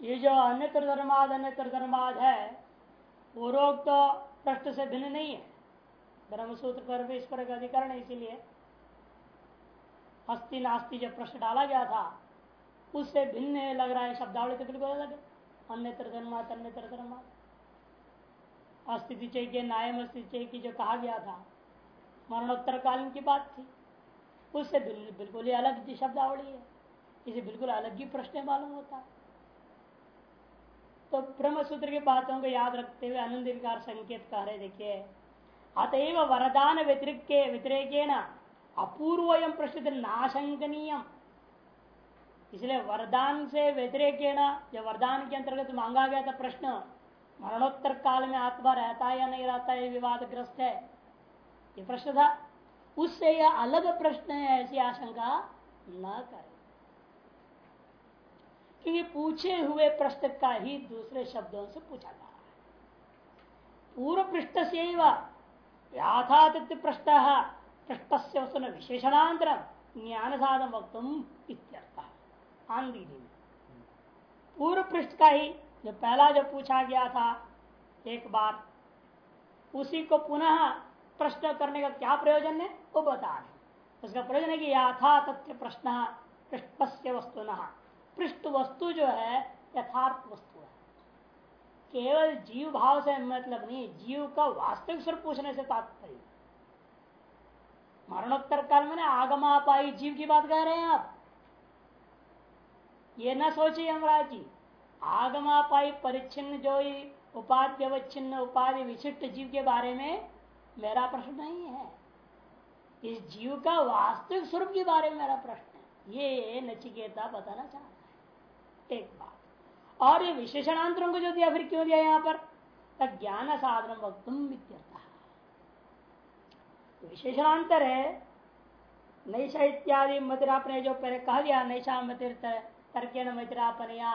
ये जो अन्यत्र धर्माद अन्यत्र धर्माद है पूर्वोक्त तो प्रश्न से भिन्न नहीं है। ब्रह्मसूत्र पर भी इस पर अधिकरण है, इसीलिए। हस्ती नास्ती जब प्रश्न डाला गया था, उससे भिन्न लग रहा है शब्दावली तो बिल्कुल अलग है। अन्यत्र धर्मात अन्यत्र धर्मात अस्थिति चाहिए नायम अस्थिति की जो कहा गया था मरणोत्तर कालीन की बात थी। उससे बिल्कुल ही अलग शब्दावली है। इसे बिल्कुल अलग ही प्रश्न मालूम होता है। तो ब्रह्म सूत्र की बातों को याद रखते हुए आनंद विकार संकेत कह रहे देखिए। अतएव वरदान व्यतिरेक अपूर्व प्रसिद्ध नाशंकनीय इसलिए वरदान से व्यतिरेक जब वरदान के अंतर्गत मांगा गया था प्रश्न, मरणोत्तर काल में आत्मा रहता है या नहीं रहता है विवादग्रस्त है। ये प्रश्न था। उससे यह अलग प्रश्न है, ऐसी आशंका न करें। क्योंकि पूछे हुए प्रश्न का ही दूसरे शब्दों से पूछा जा रहा है। पूर्व पृष्ठ से याथात प्रश्न पृष्ठ से विशेषणांतर ज्ञान साधन वक्त आंधी पूर्व पृष्ठ का ही जो पहला जो पूछा गया था, एक बार उसी को पुनः प्रश्न करने का क्या प्रयोजन है? वो बता रहे उसका प्रयोजन है कि याथा तथ्य प्रश्न पृष्ठ से वस्तु पृष्ठ वस्तु जो है, यथार्थ वस्तु है। केवल जीव भाव से मतलब नहीं, जीव का वास्तविक स्वरूप पूछने से तात्पर्य। मरणोत्तर काल में आगमा पाई जीव की बात कह रहे हैं आप। ये ना सोचिए हमारा जी, आगमा पाई परिच्छिन्न जो उपाध्य वच्छिन्न उपाधि विशिष्ट जीव के बारे में मेरा प्रश्न नहीं है। इस जीव का वास्तविक स्वरूप के बारे में मेरा प्रश्न है। ये नचिकेता बताना चाहता एक बात। और ये विशेषणांतरों को जो दिया, फिर क्यों दिया यहाँ पर? ज्ञान साधन वक्तुम विशेषणांतर है नैशा इत्यादि मदिरा अपने जो पहले कह दिया नैशा मतिर तर्क मदिरापनया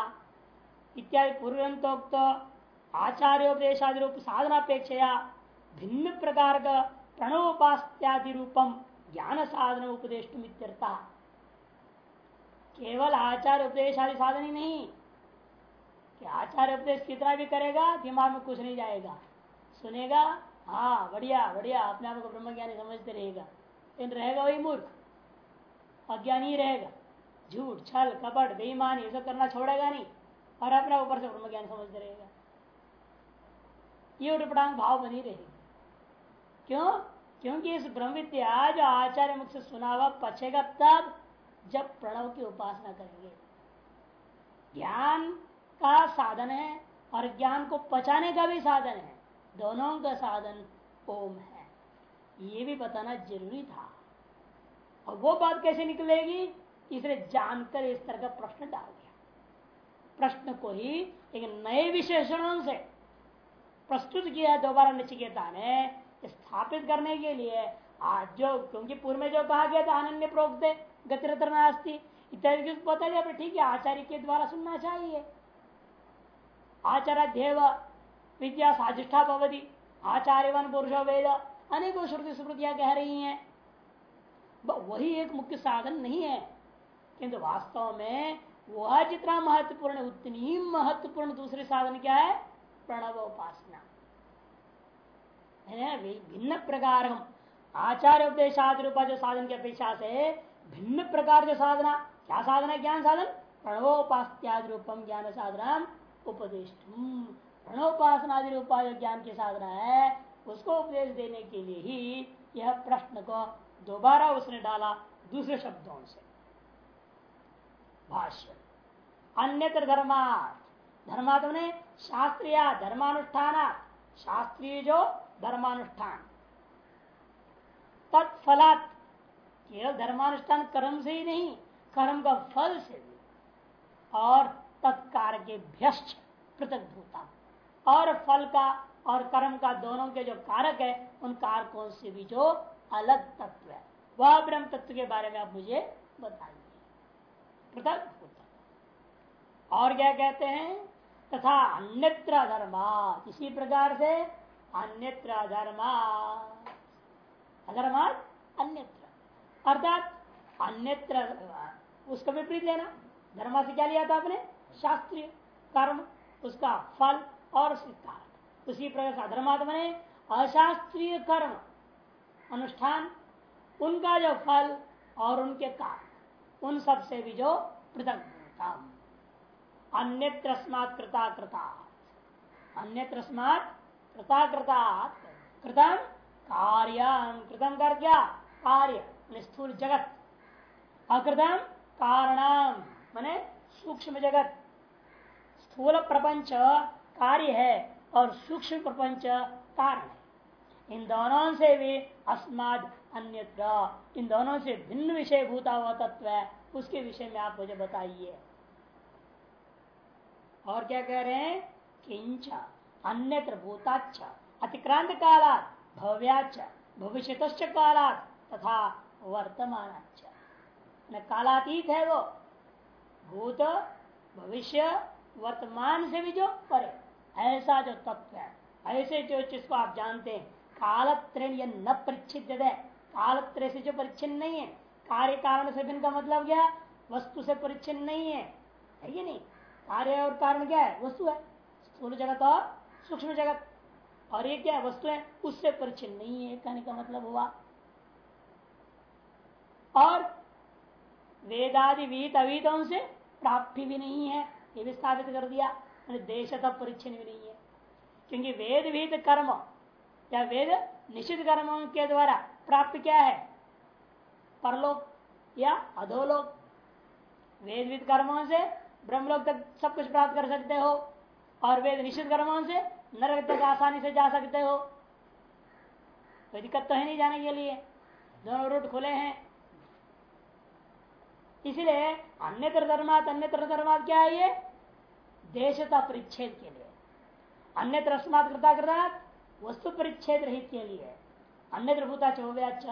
इत्यादि पूर्वोक्त आचार्योपदेशादि रूप साधनापेक्षया भिन्न प्रकार का प्रणवोपास्त्यादि रूपम ज्ञान साधन उपदेश केवल आचार उपदेश आदि साधन ही नहीं, कि आचार उपदेश कितना भी करेगा, दिमाग में कुछ नहीं जाएगा। सुनेगा हाँ बढ़िया बढ़िया, अपने आप को ब्रह्म ज्ञानी समझते रहेगा। लेकिन रहेगा वही मूर्ख, अज्ञानी रहेगा। झूठ, छल, कपट, बेईमान, ये सब करना छोड़ेगा नहीं, और अपने ऊपर से ब्रह्म ज्ञान समझते रहेगा। ये उठपटांग भाव बनी रहेगी। क्यों? क्योंकि इस ब्रह्म विद्या जो आचार्य मुख से सुना हुआ पचेगा तब जब प्रणव की उपासना करेंगे। ज्ञान का साधन है और ज्ञान को पचाने का भी साधन है। दोनों का साधन ओम है। ये भी बताना ज़रूरी था। और वो बात कैसे निकलेगी? इसलिए जानकर इस तरह का प्रश्न डाल दिया। प्रश्न को ही एक नए विशेषणों से प्रस्तुत किया दोबारा नचिकेता ने, स्थापित करने के लिए आज जो, क्योंकि पूर्व में जो कहा गया था, अनन्य प्रोक्त गतिरतर नास्ती। इत्यादि पता दिया ठीक है, आचार्य के द्वारा सुनना चाहिए। आचार्य देव विद्या साधिष्ठा भवती, आचार्यवन पुरुष वेद, अनेकों श्रुति स्मृतियाँ कह रही हैं। वही एक मुख्य साधन नहीं है, किंतु वास्तव में वह जितना महत्वपूर्ण है, उतनी ही महत्वपूर्ण दूसरे साधन क्या है? प्रणव उपासना भिन्न प्रकार आचार्य उपदेशाद रूपा जो साधन की अपेक्षा से भिन्न प्रकार के साधना, क्या साधना ज्ञान साधन? प्रणवोपास्त्यादि रूपम ज्ञान साधना उपदेश प्रणवोपासनादि रूपा जो ज्ञान की साधना है, उसको उपदेश देने के लिए ही यह प्रश्न को दोबारा उसने डाला दूसरे शब्दों से। भाष्य। अन्यत्र धर्मार्थ। धर्मात्म ने शास्त्रीय धर्मानुष्ठान शास्त्रीय जो धर्मानुष्ठान। तत्फलात् केवल धर्मानुष्ठान कर्म से ही नहीं, कर्म का फल से भी। और तत्कार के भ्यस्त पृथक भूता और फल का और कर्म का दोनों के जो कारक है, उन कारकों से भी जो अलग तत्व है। वह ब्रह्म तत्व के बारे में आप मुझे बताइए। पृथक भूता और क्या कहते हैं? तथा अन्यत्र धर्मा इसी प्रकार से अन्यत्र धर्मा अधर्मात अन्यत्र, अर्थात अन्यत्र, उसका विपरीत लेना। धर्मा से क्या लिया था आपने? शास्त्रीय कर्म, उसका फल और उसके उसी प्रकार से साधर्मात्मा ने अशास्त्रीय कर्म, अनुष्ठान, उनका जो फल और उनके कारण उन सबसे भी जो पृथक अन्य कृता कृता। अन्य कृता कृता। कृतम कार्य कृतम कर क्या कार्य स्थूल जगत। अकृतम कारणम मैने सूक्ष्म जगत। स्थूल प्रपंच कार्य है और सूक्ष्म प्रपंच कारण है। इन दोनों से भी अस्माद अन्य इन दोनों से भिन्न विषय भूता हुआ तत्व है, उसके विषय में आप मुझे बताइए। और क्या कह रहे हैं? किंच अन्यत्र भूताच अतिक्रांत काला भव्याच भविष्य काला तथा वर्तमान कालातीत है वो। भूत, भविष्य, वर्तमान से भी जो परे। ऐसा जो तत्व है, ऐसे जो जिसको आप जानते हैं कालत्रण यह न परिच्छिद है कालत्र से जो परिच्छिन्न नहीं है, कार्य कारण से भिन्न का मतलब क्या वस्तु से परिच्छिन्न नहीं है। है ये नहीं? कार्य और कारण क्या है? वस्तु है। स्थूल जगत और सूक्ष्म जगत। और ये क्या वस्तु है? उससे परिचिन नहीं है, कहने का मतलब हुआ। और वेदादि वीत अवीतों से प्राप्ति भी नहीं है, ये भी स्थापित कर दिया। देश तक परिच्छिन्न भी नहीं है। क्योंकि वेद वीत कर्म, या वेद निश्चित कर्मों के द्वारा प्राप्त क्या है? परलोक या अधोलोक। विद कर्मों से ब्रह्मलोक तक सब कुछ प्राप्त कर सकते हो। और वेद निश्चित कर्मों से नरक तक आसानी से जा सकते हो। कोई दिक्कत तो है नहीं जाने के लिए। दोनों रूट खुले हैं। इसलिए अन्यत्र धर्मात अन्यत्र धर्मात क्या है ये? देशता परिच्छेद के लिए। अन्यत्र कृता कृता वस्तु परिच्छेद रहित के लिए। अन्यत्र भूता चौव्याच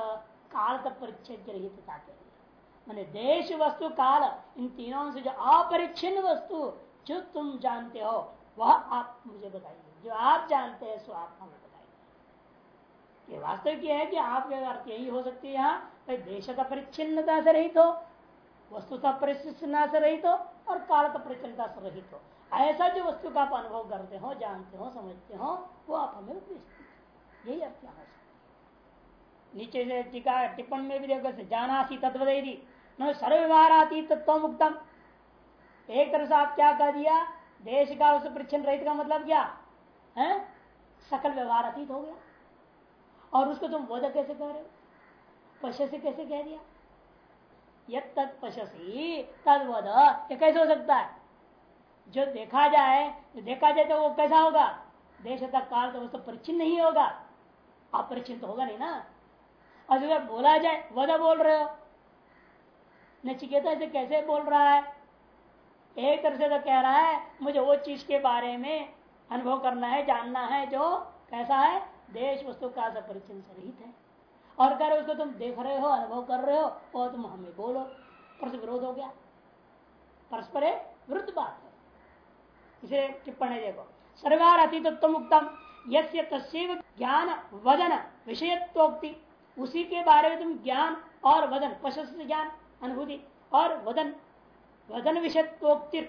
काल तक परिच्छेद के रहितता के लिए। मैंने देश वस्तु, काल, इन तीनों से जो अपरिच्छिन्न वस्तु, जो तुम जानते हो वह आप मुझे बताइए। जो आप जानते हैं, सो आप हमें बताइए। ये वास्तविक है कि आपके अर्थ यही हो सकती है यहाँ। देश का परिच्छिन्नता से रहित हो, वस्तुता परिच्छिन्नता से रहित हो, और काल का परिच्छिन्नता से रहित हो। ऐसा जो वस्तु का आप अनुभव करते हो, जानते हो, समझते हो, वो आप हमें यही अर्थ यहाँ नीचे से टीका, टिप्पण में भी देखो जाना सी तत्व न सर्वव्यवहाराती तत्व मुक्तम एक तरह से आप क्या कह दिया? देश का उस परिचन्न रहित का मतलब क्या? है? सकल व्यवहार अतीत हो गया। और उसको तुम बोध कैसे कह रहे हो? पश्य से कैसे कह दिया? यद तत्पशी तदवद ये कैसे हो सकता है? जो देखा जाए, जो देखा जाए तो वो कैसा होगा? देश तक काल तो उसको परिचिन नहीं होगा। अपरिचिन तो होगा नहीं ना? और जो बोला जाए वह बोल रहे हो। नचिकेता से कैसे बोल रहा है? एक तरह से तो कह रहा है, मुझे वो चीज़ के बारे में अनुभव करना है, जानना है जो कैसा है। देश वस्तु का परिचय से रहित है। और कह रहे उसको तुम देख रहे हो, अनुभव कर रहे हो और तुम हमें बोलो। परस विरोध हो गया। परस्पर विरुद्ध बात है। इसे टिप्पणी देखो। सर्वार अतीतत्व मुक्तम यस्य तस्व ज्ञान वदन विषयत्वोक्ति। उसी के बारे में तुम ज्ञान और वदन प्रशस्त ज्ञान, अनुभूति और वदन वदन विषयोक्ति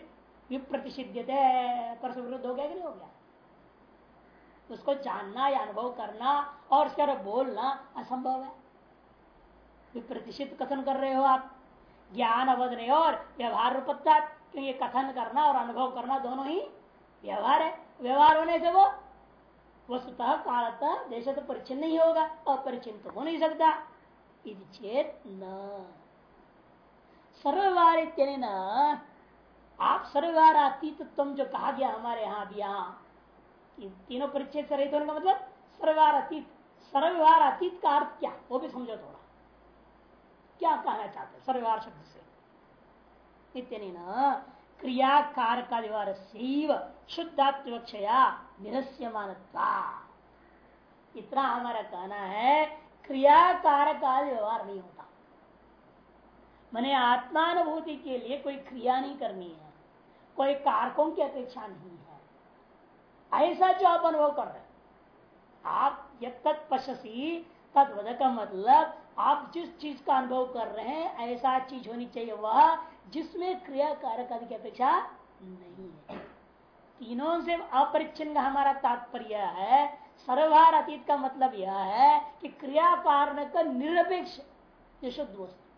विप्रतिषिध्यते। परसों विरुद्ध हो गया कि नहीं हो गया? उसको जानना, या अनुभव करना, और उसके बोलना असंभव है। विप्रतिषिध कथन कर रहे हो आप। ज्ञान अवधन और व्यवहार रूपता क्योंकि कथन करना और अनुभव करना दोनों ही व्यवहार है। व्यवहार होने से वो वस्तुतः, कालतः देश तो परिचिन नहीं होगा अपरिचिन तो हो नहीं सकता। चेत न। सर्ववार आप सर्ववार अतीत तुम जो कहा गया हमारे यहाँ भी यहाँ तीनों परिचय से रहित होने का मतलब सर्ववार अतीत सर्वव्यवहार अतीत का अर्थ क्या? वो भी समझो थोड़ा। क्या कहना चाहते सर्वव्यवहार शब्द से। इतनी न क्रिया कारक व्यवहार से शुद्धात्वक्षया निरस्यमान इतना हमारा कहना है क्रिया कारक व्यवहार नहीं होता। मैंने आत्मानुभूति के लिए कोई क्रिया नहीं करनी है। कोई कारकों की अपेक्षा नहीं है। ऐसा जो आप अनुभव कर रहे आप यद तत्पशी तत्वद का मतलब आप जिस चीज़ का अनुभव कर रहे हैं, ऐसा चीज़ होनी चाहिए, वह जिसमें क्रिया कारक आदि की अपेक्षा नहीं है। तीनों से अपरिच्छिन्न हमारा तात्पर्य है। सर्वहार अतीत का मतलब यह है कि क्रिया कारण का निरपेक्ष जो शुद्ध वस्तु।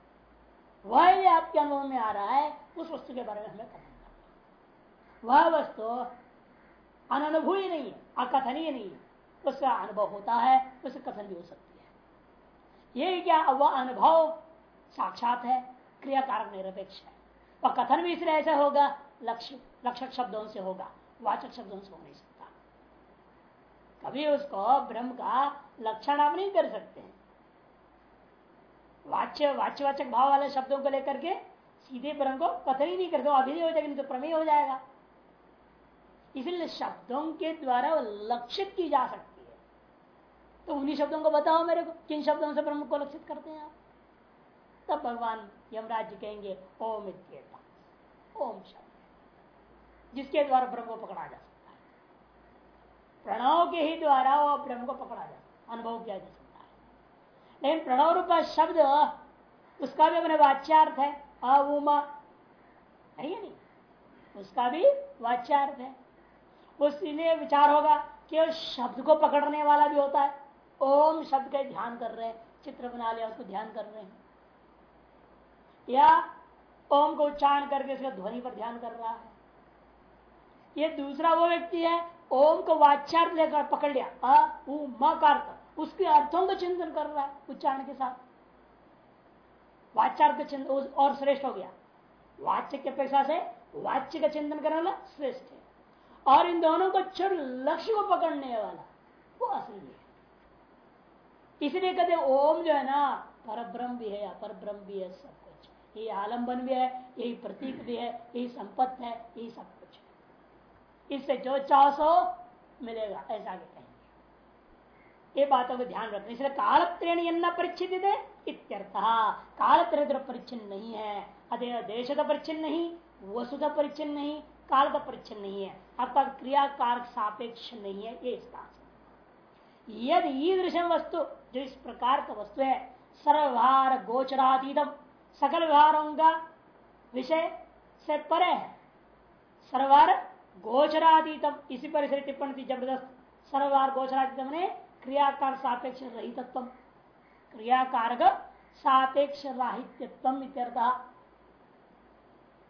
वह यदि आपके अनुभव में आ रहा है, उस वस्तु के बारे में हमें कथन वह वस्तु अनुभूय नहीं है, अकथनीय नहीं है। उसका अनुभव होता है, उससे कथन भी हो सकती है। ये क्या वह अनुभव साक्षात है क्रिया कारक निरपेक्ष है। वह कथन भी इसलिए ऐसा होगा, लक्ष्य, लक्षक शब्दों से होगा, वाचक शब्दों से हो नहीं सकता। कभी उसको ब्रह्म का लक्षण आप नहीं कर सकते हैं। वाच्य, वाच्यवाचक भाव वाले शब्दों को लेकर के सीधे ब्रह्म को कथन ही नहीं करते अभिधेय हो जाएगा, नहीं तो प्रमेय हो जाएगा। इसलिए शब्दों के द्वारा लक्षित की जा सकती है। तो उन्हीं शब्दों को बताओ मेरे को, किन शब्दों से ब्रह्म को लक्षित करते हैं आप? तब भगवान यमराज जी कहेंगे, ओम इत्येता, ओम शब्द, जिसके द्वारा ब्रह्म को पकड़ा जा सकता है। प्रणव के ही द्वारा वह ब्रह्म को पकड़ा जा अनुभव किया जा सकता लेकिन प्रणव रूप शब्द, उसका भी अपने वाच्यार्थ है। अवमा है नहीं? उसका भी वाच्यार्थ है। उसलिए विचार होगा कि शब्द को पकड़ने वाला भी होता है। ओम शब्द का ध्यान कर रहे हैं, चित्र बना लिया, उसको ध्यान कर रहे हैं। या ओम को उच्चारण करके उसका ध्वनि पर ध्यान कर रहा है। ये दूसरा वो व्यक्ति है, ओम को वाच्यार्थ लेकर पकड़ लिया। अ उसके अर्थों का चिंतन कर रहा है उच्चारण के साथ। वाचार का चिंतन और श्रेष्ठ हो गया। वाच्य की अपेक्षा से वाच्य का चिंतन करने वाला श्रेष्ठ है। और इन दोनों को क्षण लक्ष्य को पकड़ने वाला, वो असली है। इसलिए कहते ओम जो है ना पर ब्रह्म भी है पर ब्रह्म भी है, सब कुछ। यही आलंबन भी है, यही प्रतीक भी है, यही संपत्त है, यही सब कुछ है। इससे जो चाह मिलेगा, ऐसा आगे कहेंगे ये बातों को ध्यान रखना इसलिए काल त्रेण परिचित इत्यर्थ। काल त्रेण परिचिन नहीं है। अतः देश का परिचिन नहीं वसु का परिचिन नहीं, काल का परिचन्न नहीं है। अर्थात क्रिया कारक सापेक्ष नहीं है, ये इसका यदि ईदृशम वस्तु, जो इस प्रकार का वस्तु है सर्वहार गोचरातीतम, सकल व्यवहारों का विषय से परे है सर्वार गोचरातीतम, इसी पर टिप्पणी थी ज़बरदस्त सर्वार गोचरातीतम ने क्रियाकार सापेक्ष रहितत्व। क्रियाकारक सापेक्ष राहित्यत्व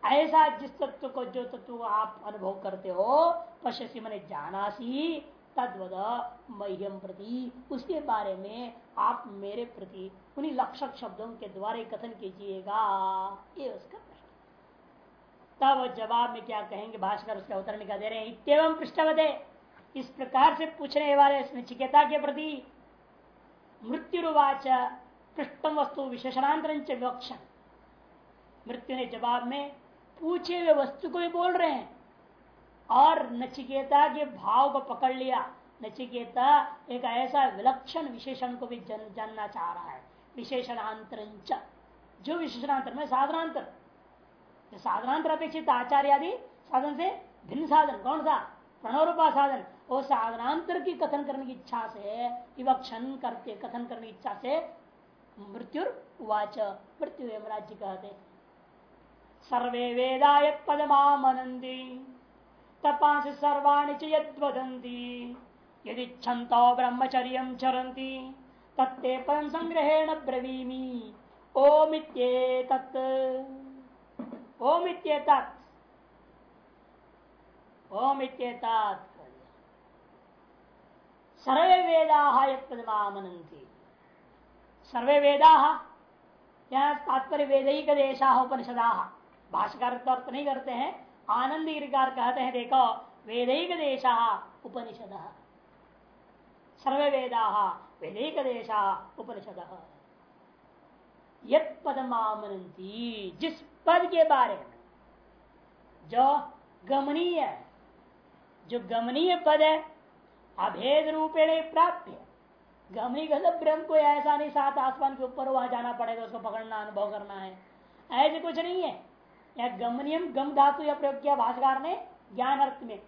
ऐसा जिस तत्व को जो तत्व आप अनुभव करते हो, पश्यसी मैंने जाना सी तद्वद मह्यम प्रति। उसके बारे में आप मेरे प्रति उन्हीं लक्षक शब्दों के द्वारा कथन कीजिएगा। ये उसका प्रश्न। तब जवाब में क्या कहेंगे? भाषकर उसका उत्तर निकाल दे रहे हैं? इतम पृष्ठवदे इस प्रकार से पूछने वाले चिकेता के प्रति मृत्यु मृत्युवाच पृष्ठम वस्तु विशेषणांतर विवक्षण मृत्यु ने जवाब में पूछे हुए वस्तु को भी बोल रहे हैं। और नचिकेता के भाव को पकड़ लिया। नचिकेता एक ऐसा विलक्षण विशेषण को भी जन, जानना चाह रहा है। विशेषणांतर जो विशेषणांतर में साधनांतर साधनांतर अपेक्षित आचार्य आदि साधन से भिन्न साधन कौन सा? प्रणवरूपा साधन। वो साधनांतर की कथन करने की इच्छा से, विवक्षण करते कथन करने की इच्छा से मृत्यु वाच मृत्यु राज्य कहते सर्वे वेदाय पदमामनन्ति तपांस सर्वाणि च यद्वदन्ति यदि छन्तो ब्रह्मचर्य चरन्ति, तत्ते पदम संग्रहेण ब्रवीमि, ओमित्येतत्। ओमित्येतत्। ओमित्येतत्। सर्वे वेदा सर्वे वेदा यहाँ तात्पर्य वेद वेदिक देशा उपनिषदा भाष्यकार अर्थ नहीं करते हैं आनंद गिरकार कहते हैं, देखो वेद वेदिक देश उपनिषद। सर्वे वेदा वेद वेदिक देश उपनिषद यद पदमामनती जिस पद के बारे में, जो गमनीय जो गमनीय पद है अभेद रूपेण प्राप्त गमनी ब्रह्म को ऐसा नहीं, सात आसमान के ऊपर वहाँ जाना पड़ेगा, उसको पकड़ना, अनुभव करना है। ऐसे कुछ नहीं है। या गमनियम, गम धातु या प्रयोग किया भाषाकार ने ज्ञान अर्थ में।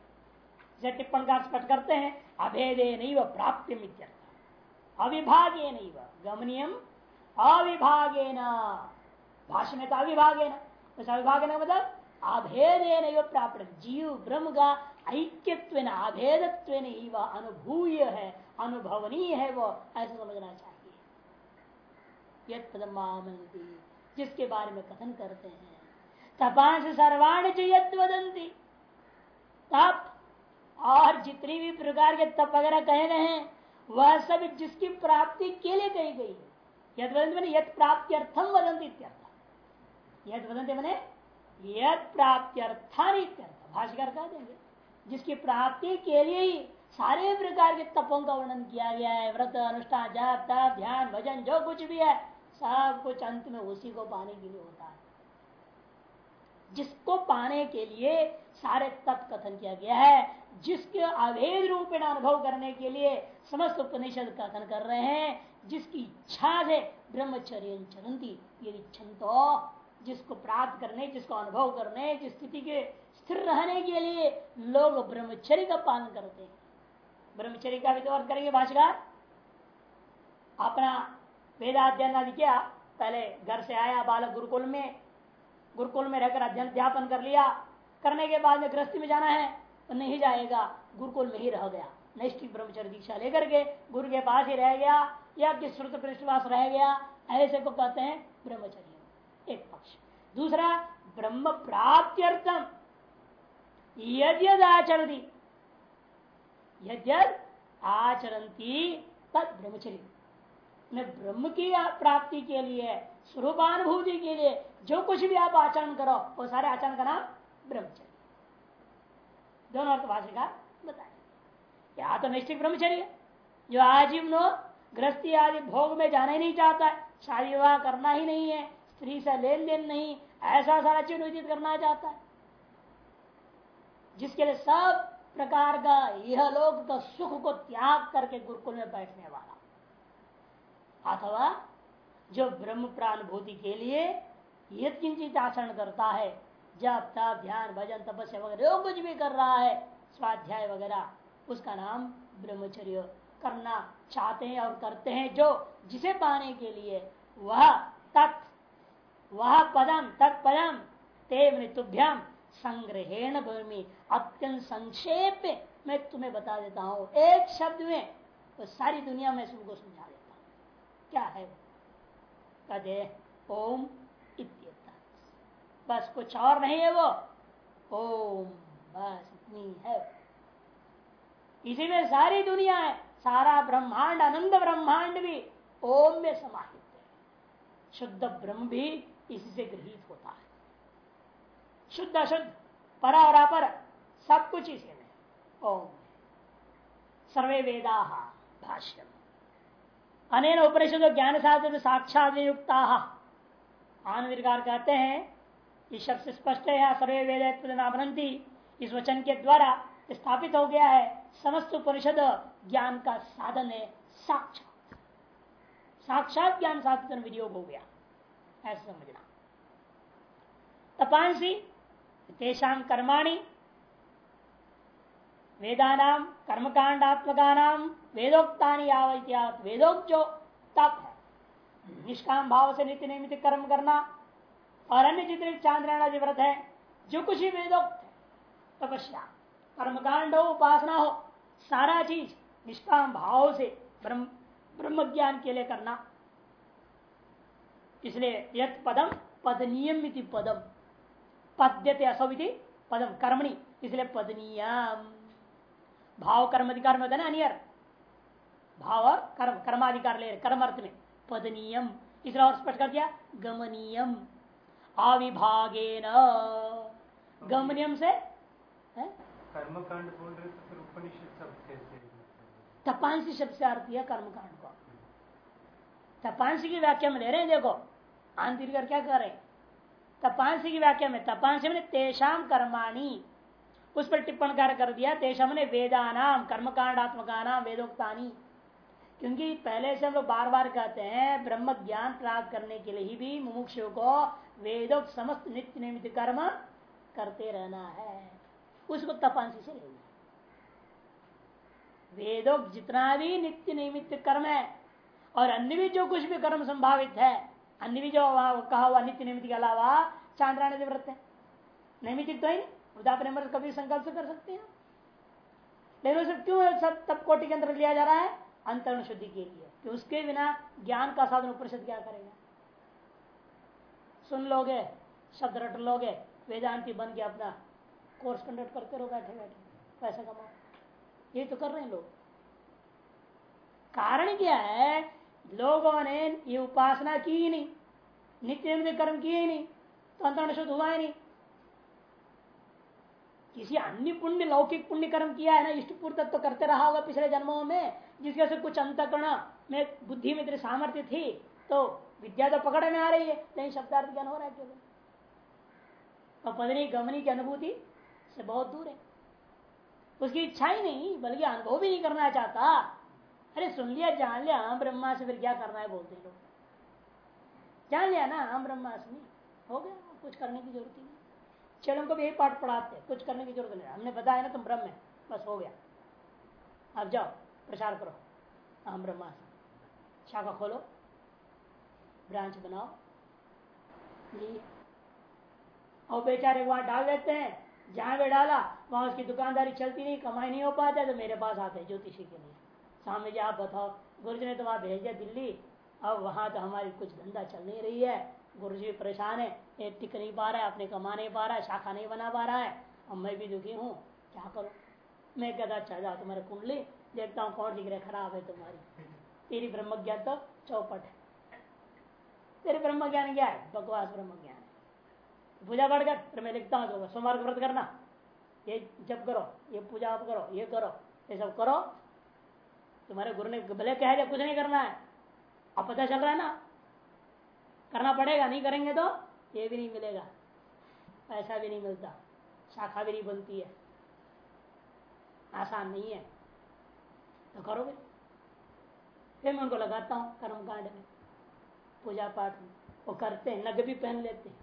टिप्पण का स्पष्ट करते हैं, अभेदे नहीं वह प्राप्त अविभागे नहीं वह गमनियम अविभागे न भाषण में तो अविभागे न अविभागे न मतलब अभेदे अभेद प्राप्त। जीव ब्रह्म का ऐक्यत्व अभेदत्व वह अनुभूय है, अनुभवनीय है वो, ऐसा समझना चाहिए। जिसके बारे में कथन करते हैं। तपांश सर्वाण वदंती तप, और जितनी भी प्रकार के तप वगैरह कहे गए हैं, वह सब जिसकी प्राप्ति के लिए कही गई है। यद मैंने यद प्राप्ति अर्थम वदंती यद वदंती मैंने यद प्राप्ति अर्थार्थ भाष्यकार कह देंगे। जिसकी प्राप्ति के लिए ही सारे प्रकार के तपों का वर्णन किया गया है। व्रत, अनुष्ठान, जाप तप ध्यान, भजन, जो कुछ भी है, सब कुछ अंत में उसी को पाने के लिए होता है। जिसको पाने के लिए सारे तप कथन किया गया है, जिसके अभेद रूप में अनुभव करने के लिए समस्त उपनिषद कथन कर रहे हैं, जिसकी इच्छा से ब्रह्मचर्य चरंती यदि तो जिसको प्राप्त करने, जिसको अनुभव करने, जिस स्थिति के स्थिर रहने के लिए लोग ब्रह्मचर्य का पालन करते हैं। ब्रह्मचर्य का भी तो अर्थ करेंगे भाषाकार अपना वेदाध्ययन आदि किया, पहले घर से आया, बालक गुरुकुल में गुरुकुल में रहकर अध्ययन अध्यापन कर लिया। करने के बाद में गृहस्थी में जाना है तो नहीं जाएगा, गुरुकुल में ही रह गया। नैष्ठिक ब्रह्मचर्य दीक्षा लेकर के गुरु के पास ही रह गया, या किस श्रुत पृष्ठवास रह गया, ऐसे को कहते हैं ब्रह्मचर्य। एक पक्ष। दूसरा, ब्रह्म प्राप्त्यर्थम। यद आचरती यद्यद आचरती तद ब्रह्मचर्य। ब्रह्म की प्राप्ति के लिए, स्वरूपानुभूति के लिए जो कुछ भी आप आचरण करो, वो सारे आचरण का नाम ब्रह्मचर्य। दोनों अर्थ का बताए। या तो निश्चित ब्रह्मचर्य? जो आजीवन गृहस्थी आदि भोग में जाना ही नहीं चाहता है, शादी विवाह करना ही नहीं है, स्त्री से लेन देन नहीं, ऐसा सारा चीज़ करना चाहता है। जिसके लिए सब प्रकार का यह लोग का सुख को त्याग करके गुरुकुल में बैठने वाला। अथवा जो ब्रह्म प्रानुभूति के लिए यद किंचित आचरण करता है जब तप, ध्यान, भजन, तपस्या वगैरह, जो कुछ भी कर रहा है, स्वाध्याय वगैरह, उसका नाम ब्रह्मचर्य करना चाहते हैं और करते हैं जो जिसे पाने के लिए वह तत्, वह पदम, तत्पदम, ते मृत्युभ्यम संग्रहेण भूमि, अत्यंत संक्षेप मैं तुम्हें बता देता हूँ। एक शब्द में तो सारी दुनिया में तुमको समझा देता हूँ। क्या है कदे ओम बस कुछ और नहीं है वो। ओम, बस इतनी है इसी में सारी दुनिया है। सारा ब्रह्मांड आनंद ब्रह्मांड भी ओम में समाहित है। शुद्ध ब्रह्म भी इसी से गृहित होता है। शुद्ध अशुद्ध, पर और अपर, सब कुछ इसी में। ओम। सर्वे वेदा भाष्य अनेन उपनिषद ज्ञान साधन साक्षात युक्ता आनंदकार कहते हैं इस शब्द स्पष्ट है सर्वे वेद इस वचन के द्वारा स्थापित हो गया है, समस्त उपनिषद ज्ञान का साधन है, साक्षात। साक्षात ज्ञान साधन विनियोग हो गया। ऐसा समझना। तपांसी तेषाम कर्माणी वेदानाम कर्मकांडात्मका नाम वेदोक्ता वेदोक्त जो तप है निष्काम भाव से नित्य नियमित कर्म। करना और अन्य जितने चांद्रायण आदि व्रत है जो कुछ ही वेदोक्त। है तपस्या कर्मकांड हो उपासना हो सारा चीज़। निष्काम भाव से ब्रह्म ब्रह्म ज्ञान के लिए करना। इसलिए यद पदम पदनीयम पदम। पद्यते असौविधि पदम कर्मणि। इसलिए पदनीयम। भाव कर्म अधिकार में होता है ना अनियर? भाव और कर्म कर्माधिकार ले कर्म अर्थ में। पदनीयम। इसलिए और स्पष्ट कर दिया गमनीयम। अविभागे गमनियम से कर्मकांड बोल रहे तो फिर उपनिषद शब्द कैसे? तपांसी शब्द से अर्थ है कर्मकांड को। तपांसी की व्याख्या में ले रहे हैं देखो। आंतिर कर क्या कर रहे हैं? तपांसी की व्याख्या में, तपांसी मैंने तेषाम कर्माणी। उस पर टिप्पण कार्य कर दिया, तेषा मैंने वेदानाम कर्मकांडात्मका नाम वेदोक्तानी। क्योंकि पहले से हम लोग बार बार कहते हैं, ब्रह्म ज्ञान प्राप्त करने के लिए ही भी मुमुक्षु को वेदोक्त समस्त नित्य निमित्त कर्म करते रहना है। उसको तपांसी से लेना वेदोक्त जितना भी नित्य निमित्त कर्म है, और अन्य भी जो कुछ भी कर्म संभावित है अन्य भी जो कहा हुआ नित्य निमित्त के अलावा चांद्रायण व्रत है नैमितिक तो ही नहीं मर्द कभी संकल्प से कर सकते हैं लेकिन उसे क्यों सब तब कोटि के अंदर लिया जा रहा है अंतरण शुद्धि के लिए कि उसके बिना ज्ञान का साधन उपनिषद क्या करेगा सुन लोगे शब्द रट लोगे वेदांति बन के अपना कोर्स कंडक्ट करते रहो बैठे बैठे पैसा कमाओ ये तो कर रहे हैं लोग कारण क्या है लोगों ने ये उपासना की ही नहीं, नित्य नित्य कर्म किए ही नहीं तो अंतरण शुद्ध हुआ ही नहीं। किसी अन्य पुण्य, लौकिक पुण्य कर्म किया है ना इष्ट पूर्त तो करते रहा होगा पिछले जन्मों में, जिसके से कुछ अंतकरण में बुद्धि में तेरे सामर्थ्य थी तो विद्या तो पकड़ में आ रही है, लेकिन शब्दार्थ ज्ञान हो रहा है केवल। और पदनी गमनी की अनुभूति से बहुत दूर है। उसकी इच्छा ही नहीं, बल्कि अनुभव भी नहीं करना चाहता। अरे सुन लिया, जान लिया हम ब्रह्मा से फिर क्या करना है बोलते लोग। जान लिया ना हम ब्रह्मास्मि। हो गया, कुछ करने की ज़रूरत ही नहीं। चलो को भी यही पाठ पढ़ाते कुछ करने की ज़रूरत नहीं। हमने बताया ना, तुम ब्रह्म है। बस हो गया। अब जाओ प्रचार करो। हम ब्रह्मास्मि। शाखा खोलो। ब्रांच बनाओ। और बेचारे वहाँ डाल देते हैं। जहाँ भी डाला, वहाँ उसकी दुकानदारी चलती नहीं, कमाई नहीं हो पाता तो मेरे पास आते ज्योतिषी के लिए। स्वामी जी आप बताओ गुरु जी ने तो वहाँ भेज दिया दिल्ली। अब वहाँ तो हमारी कुछ धंधा चल नहीं रही है। गुरु जी परेशान है एक टिक नहीं पा रहा है, अपने कमा नहीं पा रहा है, शाखा नहीं बना पा रहा है। अब मैं भी दुखी हूँ, क्या करूँ? मैं कहता अच्छा जाओ तुम्हारे कुंडली, देखता हूँ कौन रहा खराब है तुम्हारी। तेरी ब्रह्म ज्ञान तो चौपट है। तेरे ब्रह्म ज्ञान क्या है? बकवास ब्रह्म ज्ञान पूजा बढ़ कर, फिर मैं लिखता हूँ, सोमवार व्रत करना। ये जब करो, ये पूजा आप करो, ये करो, ये सब करो तुम्हारे गुरु ने भले कह दिया कुछ नहीं करना है। अब पता चल रहा है ना? करना पड़ेगा, नहीं करेंगे तो ये भी नहीं मिलेगा। पैसा भी नहीं मिलता, शाखा भी नहीं बनती है। आसान नहीं है। तो करोगे? फिर मैं उनको लगाता हूँ, कर्म कांड में। पूजा पाठ में। वो करते हैं, नग भी पहन लेते हैं।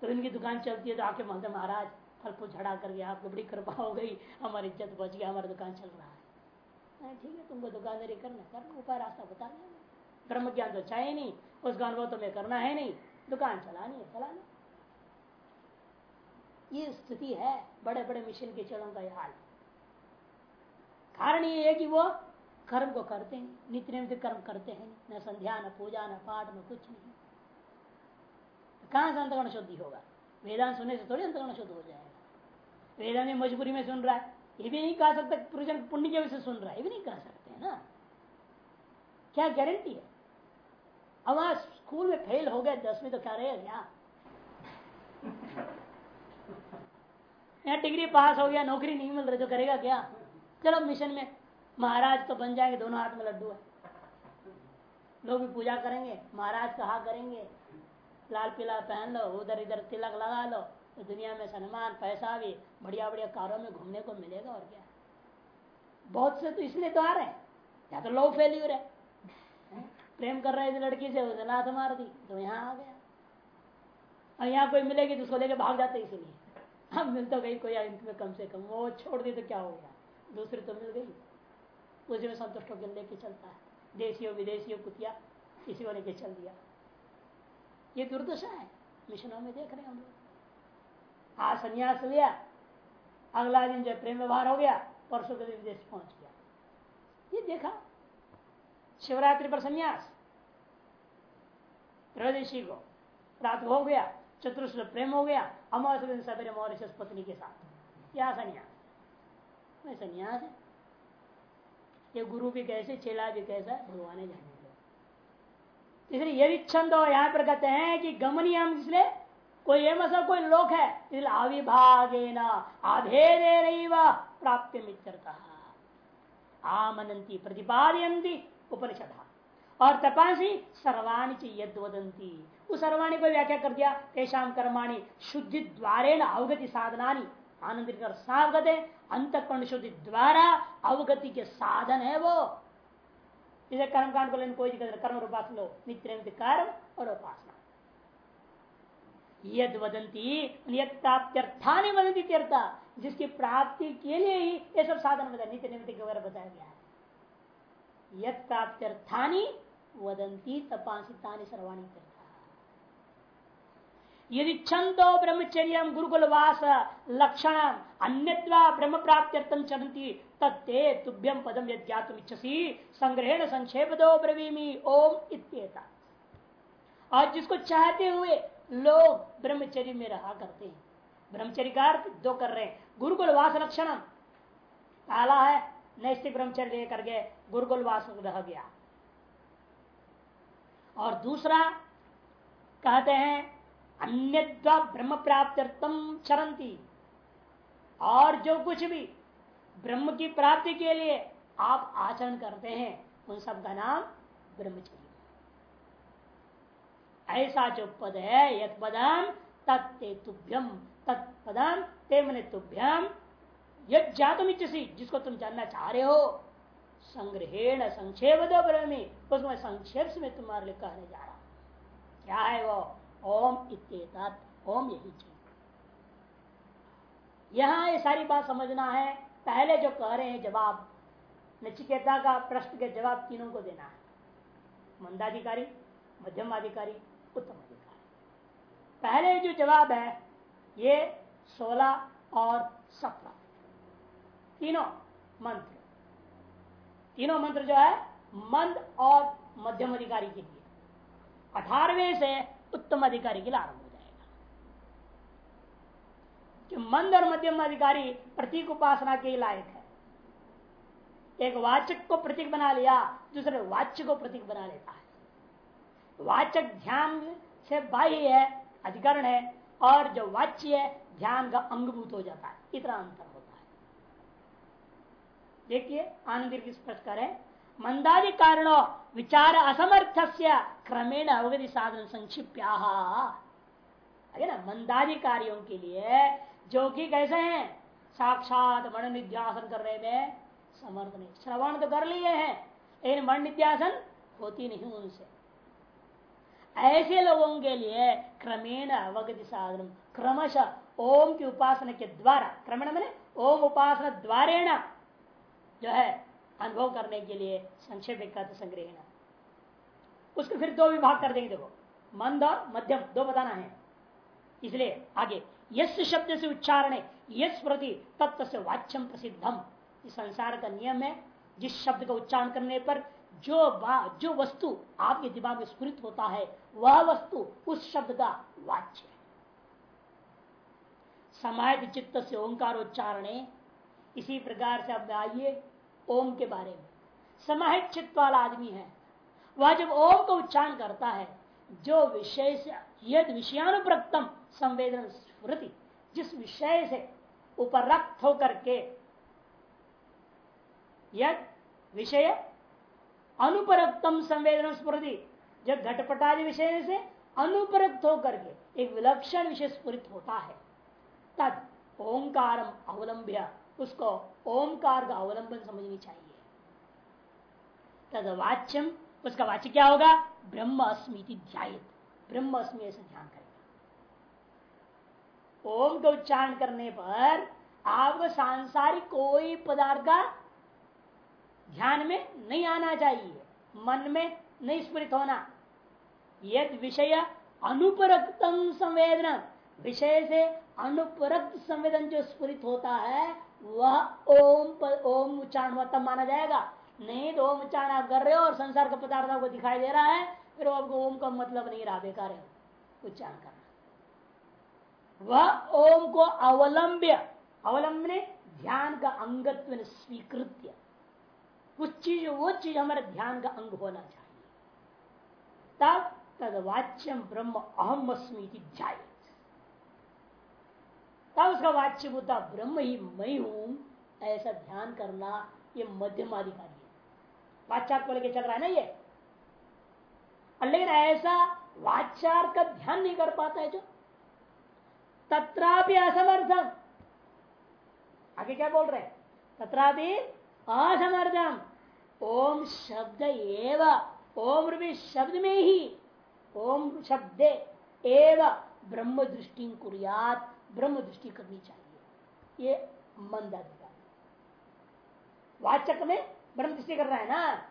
तो इनकी दुकान चलती है तो आके बोलते महाराज फल फूल झड़ा कर गया आपको बड़ी कृपा हो गई, हमारी इज़्ज़त बच गया हमारी दुकान चल रहा है। ठीक है, तुमको दुकानदारी करना कर उपाय रास्ता बता दिया ब्रह्म ज्ञान तो चाहे नहीं उसका अनुभव तुम्हें करना है नहीं, दुकान चलानी है, चलाना ये स्थिति है बड़े बड़े मिशन के चलों का हाल। कारण ये है कि वो कर्म को करते हैं नित्य नित्य कर्म करते हैं, न संध्या, न पूजा, न पाठ, न कुछ नहीं। तो कहाँ से अंतगण शुद्धि होगा? वेदांत सुनने से थोड़ी अंतगण शुद्ध हो जाएगा। वेदांत मजबूरी में सुन रहा है। ये भी नहीं कह सकता पुरुषन पुण्य के से सुन रहा है, ये भी नहीं कह सकते ना? क्या गारंटी है? अब आज स्कूल में फेल हो गए, दसवीं तो क्या रहेगा यहाँ यहाँ डिग्री पास हो गया, नौकरी नहीं मिल रही तो करेगा क्या? चलो मिशन में, महाराज तो बन जाएँगे, दोनों हाथ में लड्डू है। लोग भी पूजा करेंगे, महाराज कहा करेंगे। लाल पीला पहन लो उधर इधर तिलक लगा लो। तो दुनिया में सम्मान पैसा भी बढ़िया बढ़िया कारों में घूमने को मिलेगा और क्या? बहुत से तो इसलिए तो आ रहे हैं। या तो लो फेल्यूर है। प्रेम कर रहे थे लड़की से उसे लात मार दी तो यहाँ आ गया। और यहाँ कोई मिलेगी तो उसको लेके भाग जाते इसलिए। हम मिल तो गई कोई इनमें कम से कम। वो छोड़ दी तो क्या हो गया? दूसरी तो मिल गई। उसी में संतुष्ट होकर लेके चलता है। देशियों, विदेशियों, कुतिया किसी को लेके चल दिया। ये दुर्दशा है। मिशनों में देख रहे हैं हम लोग। आज संन्यास लिया। अगला दिन जो प्रेम व्यवहार हो गया, परसों के दिन विदेश पहुँच गया। ये देखा। शिवरात्रि पर संन्यास। त्रयोदशी को रात हो गया चतुर्थ प्रेम हो गया, अमावस्या दिन सवेरे मॉरिशस पत्नी के साथ। क्या संन्यास। मैं संन्यास है। ये गुरु भी कैसे, चेला भी कैसा भगवान जाने इसलिए यदि छंद हो, यहाँ पर कहते हैं कि गमनी हम इसलिए कोई ये मसल कोई लोक है इसलिए अविभागे न आधे प्राप्त मित्रता आमनंती प्रतिपादयंती उपनिषद। और तपासी, सर्वाणी यद वदंती उस सर्वाणी को व्याख्या कर दिया तेषाम कर्माणी शुद्धि द्वारे अवगति साधना आनंद कर सावगत है अंतकरण शुद्धि द्वारा अवगति के साधन है वो। इसे कर्म कांड को लेने कोई दिक्कत कर्म और उपासना लो नित्य कर्म और उपासना। यद वदंती यद प्राप्त्यर्थानी वदंती तीर्था जिसकी प्राप्ति के लिए ही ये सब साधन बताया नित्य निमित्त वगैरह बताया गया है। यद प्राप्त्यर्थानी वदंती तपांसितानी सर्वाणी तीर्थ यदि छंदो ब्रह्मचर्य गुरुकुल वास लक्षण अन्यवा ब्रह्म प्राप्त्यर्थम चलती तत्ते तुभ्यम पदम यज्ञातुम इच्छसी संग्रहण संक्षेप दो ब्रवीमी, ओम इत्येता और जिसको चाहते हुए लोग ब्रह्मचर्य में रहा करते हैं। ब्रह्मचर्य का अर्थ दो कर रहे हैं। गुरुकुल वास लक्षण पहला है, नैष्ठिक ब्रह्मचर्य लेकर के गुरुकुल वास रह गया। और दूसरा, कहते हैं अन्य ब्रह्म प्राप्त्यर्थम चरंती और जो कुछ भी ब्रह्म की प्राप्ति के लिए आप आचरण करते हैं, उन सब का नाम ब्रह्मचर्य। ऐसा जो पद है यद पदम तत्ते तुभ्यम तत्पदम ते मने तुभ्यम। यद जातुम इच्छसी, जिसको तुम जानना चाह रहे हो। संग्रहेण संक्षेप दो ब्रह्मी उसको संक्षेप में तुम्हारे लिए कहने जा रहा क्या है वो? ओम इत्येत ओम यही चीज़। यहाँ ये सारी बात समझना है। पहले जो कह रहे हैं जवाब, नचिकेता का प्रश्न के जवाब तीनों को देना है। मंदाधिकारी, मध्यम अधिकारी उत्तम अधिकारी पहले जो जवाब है, ये सोलह और सत्रह। तीनों मंत्र। तीनों मंत्र जो है, मंद और मध्यम अधिकारी के लिए। अठारहवें से उत्तम अधिकारी के लिए आरंभ हो जाएगा। कि मंद और मध्यम अधिकारी प्रतीक उपासना के लायक है, एक वाचक को प्रतीक बना लिया, दूसरे वाच्य को प्रतीक बना लेता। वाचक ध्यान से बाह्य है, अधिकरण है, और जो वाच्य है, ध्यान का अंगभूत हो जाता है। इतना अंतर होता है। देखिए, आनंद स्पष्ट करें मंदादि कारणों, विचार असमर्थ से क्रमेण अवगति साधन संक्षिप्या ना, मंदादि कार्यों के लिए जो कि कैसे हैं? साक्षात मन निध्यासन करने में समर्थ नहीं। श्रवण तो कर लिए हैं, लेकिन मन निध्यासन होती नहीं उनसे। ऐसे लोगों के लिए क्रमेण अवगति साधन। क्रमश ओम की उपासना के द्वारा, क्रमेण मैंने ओम उपासना द्वारेण जो है अनुभव करने के लिए संक्षेप संग्रह उसको फिर दो विभाग कर देंगे देखो। मंद और मध्यम, दो बताना है। इसलिए आगे यश शब्द से उच्चारण यश प्रति तत्व से वाच्यम प्रसिद्धम संसार का नियम है, जिस शब्द का उच्चारण करने पर जो जो वस्तु आपके दिमाग में स्फुरित होता है, वह वस्तु उस शब्द का वाच्य है। समाहित चित्त से ओंकार उच्चारण इसी प्रकार से अब आइए ओम के बारे में। समाहित चित्त वाला आदमी है। वह जब ओम का उच्चारण करता है, जो विषय से, यद विषयानुप्रक्तम संवेदन स्मृति जिस विषय से उपरक्त होकर के, यद विषय अनुपरक्तम संवेदन स्मृति जब घटपटादि विषय से अनुपरक्त होकर के एक विलक्षण विषय स्फुरित होता है तद ओंकार अवलंब्य, उसको ओंकार का अवलंबन समझनी चाहिए। तद वाच्यम, उसका वाच्य क्या होगा? ब्रह्म अस्मिति ध्यात ब्रह्म अस्मि ऐसे ध्यान करेगा। ओम का उच्चारण करने पर आपको सांसारिक कोई पदार्थ का ध्यान में नहीं आना चाहिए, मन में नहीं स्मृत होना। यद विषय अनुपरक्तम संवेदन, विषय से अनुपरक्त संवेदन जो स्फुरित होता है, वह ओम पर ओम उच्चारण तब माना जाएगा। नहीं तो ओम उच्चारण आप कर रहे हो और संसार का पदार्थ आपको दिखाई दे रहा है, फिर आपको ओम का मतलब नहीं रहा, बेकार है, उच्चारण करना। वह ओम को अवलंब्य अवलंबने ध्यान का अंगत्व स्वीकृत्य। उस चीज़, वो चीज़ हमारे ध्यान का अंग होना चाहिए। तब तद ब्रह्म अहम अस्मी ध्याय तब उसका वाच्य होता ब्रह्म ही मैं हूँ, ऐसा ध्यान करना ये मध्यमाधिकारी है। वाचार को लेकर चल रहा है ना ये? लेकिन ऐसा वाचार का ध्यान नहीं कर पाता है जो। तत्रापि असमर्थम। आगे क्या बोल रहे तत्रापि असमर्थम ओम शब्द एव, ओम रूपी शब्द में ही, ओम शब्द एव ब्रह्म दृष्टि कुरियात ब्रह्म दृष्टि करनी चाहिए। ये मंद वाचक में ब्रह्म दृष्टि कर रहा है ना?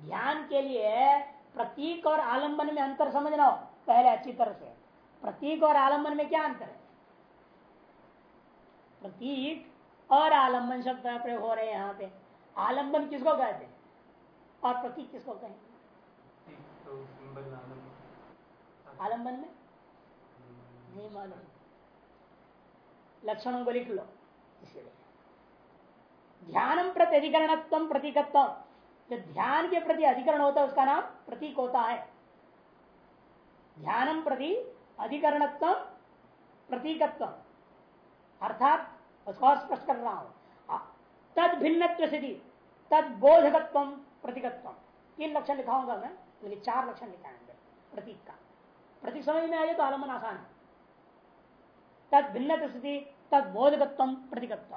ध्यान के लिए प्रतीक और आलंबन में अंतर समझना हो, पहले अच्छी तरह से। प्रतीक और आलंबन में क्या अंतर है? प्रतीक और आलंबन शब्द प्रयोग हो रहे हैं यहाँ पे। आलंबन किसको कहते हैं? और प्रतीक किसको कहेंगे? आलंबन में? नहीं मालूम। लक्षणों को लिख लो। इसलिए। ध्यानम प्रति अधिकरणत्व प्रतीकत्व। जो ध्यान के प्रति अधिकरण होता है, उसका नाम प्रतीक होता है। ध्यानम प्रति अधिकरणत्व प्रतीकत्व। अर्थात उसको और स्पष्ट कर रहा हूँ। तद भिन्न स्थिति तद बोधकत्व प्रतीकत्व तीन लक्षण लिखाऊँगा मैं लेकिन चार लक्षण लिखाएँगे, प्रतीक का। प्रतीक समझ में आए तो आलंबन आसान है। तद भिन्न स्थिति तद बोधकत्व प्रतीकत्व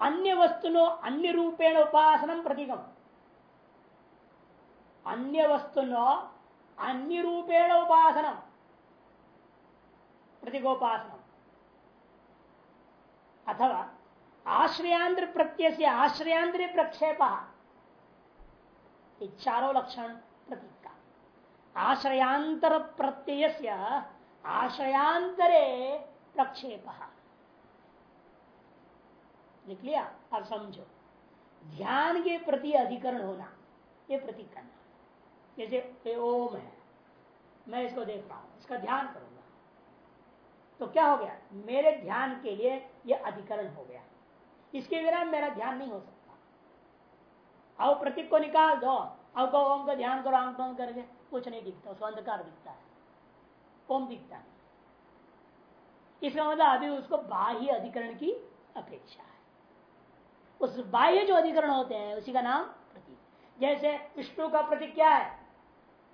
अन्य वस्तुनो अन्य रूपेण उपासनम प्रतीकम। अन्य वस्तुनो अन्य रूपेण उपासनम प्रतीकोपासनम अथवा आश्रयांतर प्रत्यय से आश्रयांतर प्रक्षेप। चारों लक्षण प्रतीक का आश्रयांतर प्रत्यय से आश्रयांतरे प्रक्षेप। लिख लिया अब समझो। ध्यान के प्रति अधिकरण होना, ये प्रतीक करना। जैसे ओम है। मैं इसको देख रहा हूँ। इसका ध्यान करूँगा तो क्या हो गया? मेरे ध्यान के लिए यह अधिकरण हो गया। इसके बिना मेरा ध्यान नहीं हो सकता। अब प्रतीक को निकाल दो। अब को ओम का ध्यान करो, आँख बंद करके। कुछ नहीं दिखता, उसको अंधकार दिखता है। ओम दिखता है इसका मतलब अभी उसको बाह्य अधिकरण की अपेक्षा है। उस बाह्य जो अधिकरण होते हैं, उसी का नाम प्रतीक। जैसे विष्णु का प्रतीक क्या है?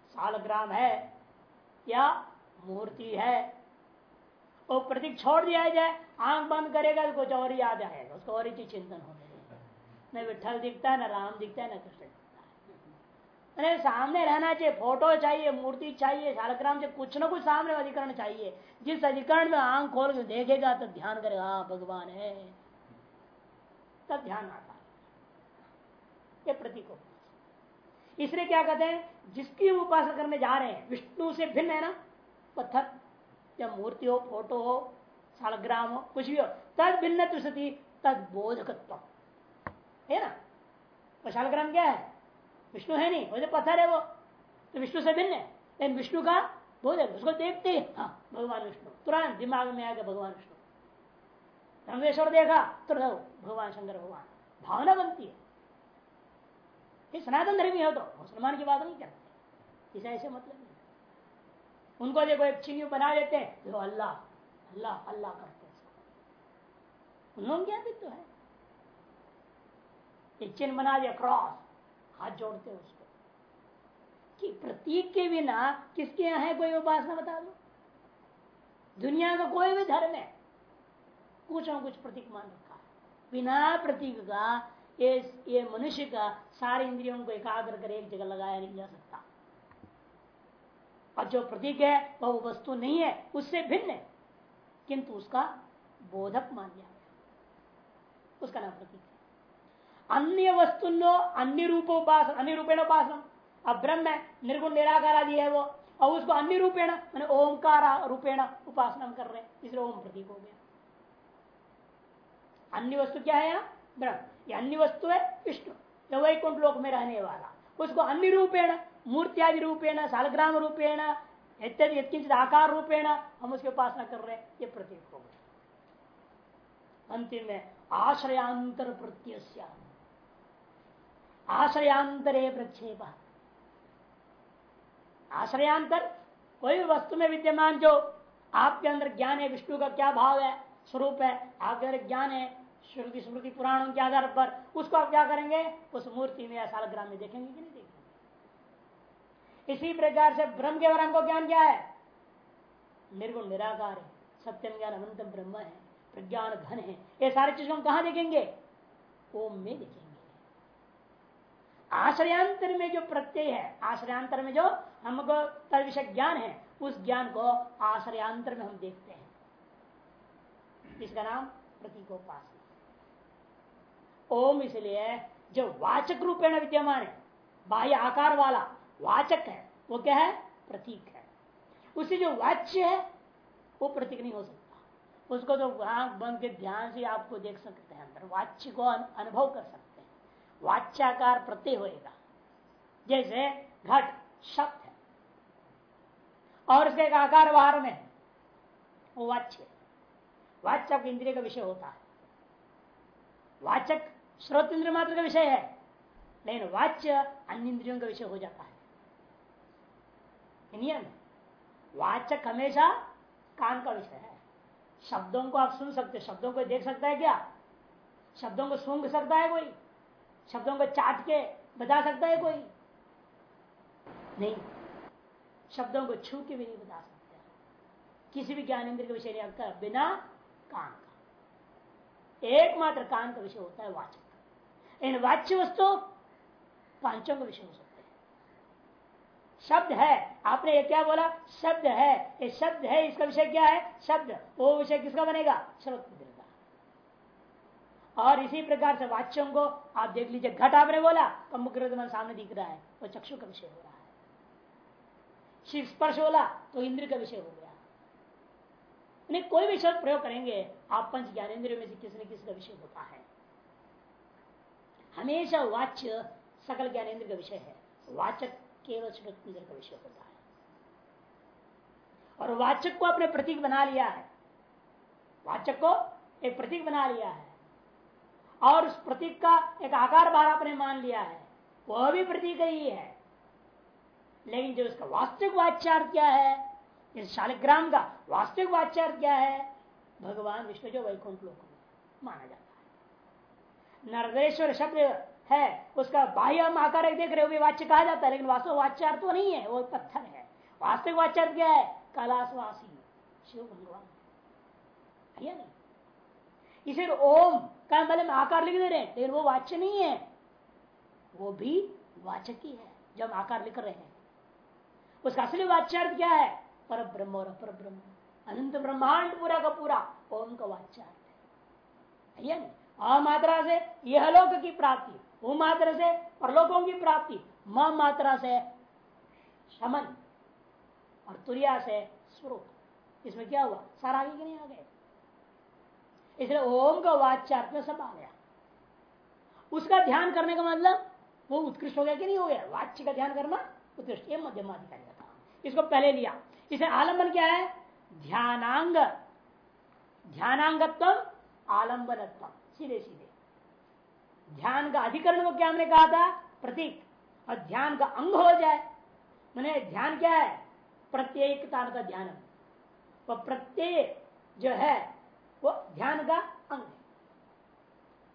सालग्राम है या मूर्ति है वो प्रतीक छोड़ दिया जाए, आँख बंद करेगा तो कुछ और याद आएगा, उसको और ही चिंतन होने न विठल दिखता है न राम दिखता है न कृष्ण दिखता। है सामने रहना चाहिए, फ़ोटो चाहिए, मूर्ति चाहिए, सालग्राम से कुछ ना कुछ सामने अधिकरण चाहिए। जिस अधिकरण में आँख खोल के देखेगा तो ध्यान करेगा हाँ भगवान है। तब ध्यान आता ये प्रतीक इसलिए क्या कहते हैं, जिसकी उपासना करने जा रहे हैं, विष्णु से भिन्न है ना, पत्थर। या मूर्ति हो, फ़ोटो हो, सालग्राम हो, कुछ भी हो, तद भिन्न सती, तद बोधकत्व है ना? वो शालग्राम क्या है? विष्णु है नहीं, वो तो पत्थर है वो तो विष्णु से भिन्न है। लेकिन विष्णु का बोध है, उसको देखते ही भगवान विष्णु। तुरंत दिमाग में आ गया भगवान विष्णु। रंगेश्वर देखा, तुरंत भगवान, शंकर भगवान। भावना बनती है। ये सनातन धर्मी हो तो मुसलमान की बात नहीं करते। इसे ऐसे मतलब उनको देखो, एक चिन्ह बना देते हैं। तो अल्लाह अल्लाह अल्लाह करते हैं भी तो है। एक चिन्ह बना दिया क्रॉस हाथ जोड़ते हैं उसको। कि प्रतीक के बिना किसके यहाँ है, कोई उपासना बता दो। दुनिया का कोई भी धर्म है, कुछ ना कुछ प्रतीक मान रखा है। बिना प्रतीक का ये मनुष्य का, सारे इंद्रियों को एकाग्र कर एक जगह लगाया नहीं जा सकता। और जो प्रतीक है, वह वस्तु नहीं है, उससे भिन्न है। किंतु उसका बोधक मान लिया उसका नाम प्रतीक है। अन्य वस्तु अन्य रूप उपासन अन्य रूपेण उपासन अब ब्रह्म है, निर्गुण निराकार आदि है वो। और उसको अन्य रूपेण, मैंने ओंकार रूपेण उपासना कर रहे हैं इसलिए ओम प्रतीक हो गया। अन्य वस्तु क्या है यहाँ? ब्रह्म। ये अन्य वस्तु है, विष्णु। वैकुंठ लोक में रहने वाला। उसको अन्य रूपेण मूर्त्यादि रूपेण सालग्राम रूपेण इत्यादि आकार रूपेण हम उसकी उपासना कर रहे हैं। ये प्रतीक हो गया अंतिम में आश्रयांतर प्रत्यय आश्रयांतरे प्रक्षेप। आश्रयांतर, कोई वस्तु में विद्यमान जो आपके अंदर ज्ञान है, विष्णु का क्या भाव है, स्वरूप है, आपके अंदर ज्ञान है, श्रुति स्मृति पुराणों के आधार पर, उसको आप क्या करेंगे? उस मूर्ति में या सालग्राम में देखेंगे कि नहीं? इसी प्रकार से ब्रह्म के बारे को ज्ञान क्या है? निर्गुण निराकार है, सत्यम ज्ञान अनंत ब्रह्म है, प्रज्ञान घन है। ये सारी चीज़ हम कहा देखेंगे? ओम में देखेंगे। आश्रयांतर में जो प्रत्यय है, आश्रयांतर में जो हमको विषय ज्ञान है, उस ज्ञान को आश्रयांतर में हम देखते हैं। इसका नाम? प्रतीकोपासना। ओम इसलिए जो वाचक रूपेण विद्यमान है, बाह्य आकार वाला वाचक है, वो क्या है? प्रतीक है। उसे जो वाच्य है, वो प्रतीक नहीं हो सकता। उसको तो आँख बंद के ध्यान से आपको देख सकते हैं अंदर। वाच्य को अनुभव कर सकते हैं। वाच्याकार प्रत्यय होएगा। जैसे घट, शब्द है। और उसके एक आकार बाहर में वो वाच्य वाचक इंद्रिय का विषय होता है। वाचक श्रोत इंद्र मात्र का विषय है। लेकिन वाच्य अन्य इंद्रियों का विषय हो जाता है। नियम है वाचक हमेशा कान का विषय है शब्दों को आप सुन सकते शब्दों को देख सकता है क्या शब्दों को सूंघ सकता है कोई शब्दों को चाट के बता सकता है कोई नहीं शब्दों को छू के भी नहीं बता सकते किसी भी ज्ञान इंद्र के विषय नहीं रखता बिना कान का एकमात्र कान का विषय होता है वाचक इन वाच्य वस्तु पाँचों का विषय हो सकते शब्द है। आपने ये क्या बोला? शब्द है। ये शब्द है, इसका विषय क्या है? शब्द। वो विषय किसका बनेगा? श्रोत और इसी प्रकार से वाच्यों को आप देख लीजिए, घट आपने बोला तो मुख्य सामने दिख रहा है, वो चक्षु का विषय हो रहा है। शिव स्पर्श बोला तो इंद्र का विषय हो गया। कोई भी शब्द प्रयोग करेंगे, आप पंच ज्ञानेन्द्रियों में से किसी न का विषय होता है। हमेशा वाच्य सकल ज्ञानेन्द्र का विषय है। वाचक केवल इंद्र का विषय होता है। और वाचक को अपने प्रतीक बना लिया है। वाचक को एक प्रतीक बना लिया है। और उस प्रतीक का एक आकार बार आपने मान लिया है। वह भी प्रतीक ही है। लेकिन जो उसका वास्तविक वाच्यार्थ क्या है इस शालिग्राम का वास्तविक वाच्यार्थ क्या है, भगवान विष्णु जो वैकुंठ लोक माना जाता है। नरदेश्वर शब्द है, उसका बाह्य हम आकार देख रहे हो वाच्य कहा जाता है, लेकिन वास्तव वाच्यार्थ तो नहीं है, वो पत्थर है। वास्तविक वाच्यार्थ क्या है? कैलाशवासी, शिव भगवान। नहीं? इसे ओम का मतलब आकार लिख दे रहे हैं, लेकिन वो वाच्य नहीं है। वो भी वाचक ही है जो हम आकार लिख रहे हैं। उसका असली वाच्यार्थ क्या है? पर ब्रह्म और अपर ब्रह्म अनंत ब्रह्मांड पूरा का पूरा ओम का वाच्यार्थ है। अ मात्रा से यह लोक की प्राप्ति। वो मात्रा से परलोकों की प्राप्ति। म मात्रा से शमन और तुरिया से स्वरूप। इसमें क्या हुआ? सारा आगे नहीं आ गए इसलिए ओम का वाच्यार्थ में सब आ गया। उसका ध्यान करने का मतलब वो उत्कृष्ट हो गया कि नहीं हो गया? वाच्य का ध्यान करना उत्कृष्ट। ये मध्यमाधिकारी का इसको पहले लिया। इसे आलंबन क्या है? ध्यानांग। ध्यानांगत्व आलंबनत्व सीधे सीधे ध्यान का अधिकरण को क्या हमने कहा था? प्रतीक। और ध्यान का अंग हो जाए। मैंने ध्यान क्या है? प्रत्येकता का ध्यान वो प्रत्यय जो है, वो ध्यान का अंग है।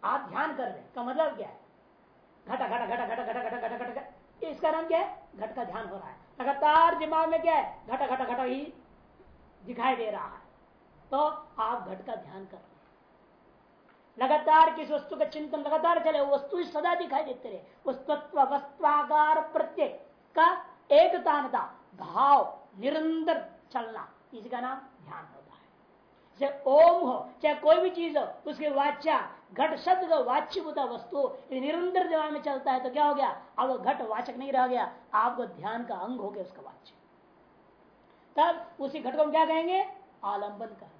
आप ध्यान कर रहे का मतलब क्या है? घटा घटा घटा घटा घटा घटा घटा घटा इसका नाम क्या है? घट का ध्यान हो रहा है। लगातार दिमाग में क्या है? घटा घटा घटा ही दिखाई दे रहा है। तो आप घट का ध्यान कर रहे लगातार किस वस्तु का चिंतन लगातार चले वस्तु सदा दिखाई देते रहे। उस तत्व वस्त्राकार प्रत्येक का एक भाव, निरंतर चलना इसका नाम ध्यान होता है। चाहे ओम हो, चाहे कोई भी चीज़ हो, उसके वाचा, घट शब्द का वाच्यभूता वस्तु निरंतर दिमाग में चलता है तो क्या हो गया? अब वो घट वाचक नहीं रह गया, आपको ध्यान का अंग हो गया उसका वाच्य। तब उसी घट को हम क्या कहेंगे? आलंबन देंगे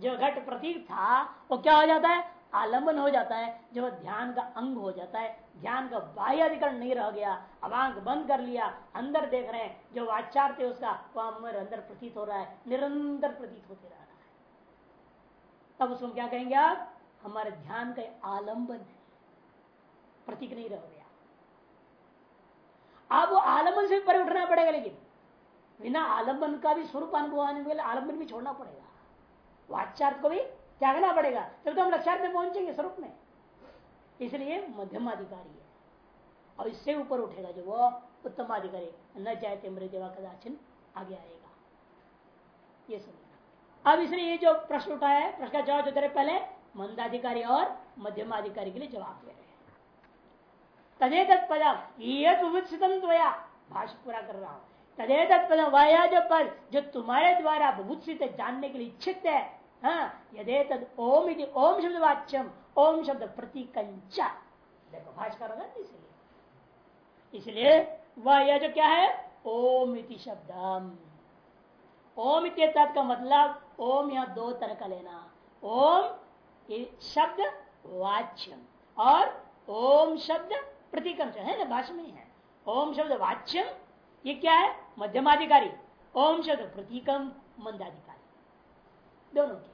जो घट प्रतीक था, वो क्या हो जाता है? आलंबन हो जाता है, जो ध्यान का अंग हो जाता है। ध्यान का बाह्य अधिकरण नहीं रह गया, अब आँख बंद कर लिया, अंदर देख रहे हैं, जो वाचार थे उसका, वह अंदर प्रतीत हो रहा है, निरंतर प्रतीत होते रह रहा है। तब उसको क्या कहेंगे आप? हमारे ध्यान का आलंबन है। प्रतीक नहीं रह गया। आप वो आलंबन से पर उठना पड़ेगा लेकिन, बिना आलंबन का भी स्वरूप अनुभव आने के लिए आलंबन भी छोड़ना पड़ेगा। वाचार्थ को भी त्यागना पड़ेगा। तब तो हम लक्ष्यार्थ में पहुँचेंगे स्वरूप में। इसलिए मध्यमाधिकारी है। और इससे ऊपर उठेगा जो वो उत्तमाधिकारी न चाहते मृदेवा कदाचिन आगे आएगा। ये समझ अब इसलिए ये जो प्रश्न उठाया है, प्रश्न का जवाब जो दे रहे पहले मंदाधिकारी और मध्यमाधिकारी के लिए जवाब दे रहे हैं। तदे तत्पदम ये भाष्य पूरा कर रहा हूँ। तदे वह जो पद जो तुम्हारे द्वारा विभूषित जानने के लिए इच्छित है। हाँ, यदे तद ओम यदि ओम शब्द वाच्यम ओम शब्द प्रतीकंचा देखो भाष इसलिए। इसलिए वह यह जो क्या है? ओम इति शब्दम। ओम इति का मतलब ओम यहाँ दो तरह का लेना। ओम शब्द वाच्यम और ओम शब्द प्रतीकम है ना भाषा में है। ओम शब्द वाच्यम ये क्या है? मध्यमाधिकारी, ओम शब्द प्रतीकम मंदाधिकारी। दोनों के।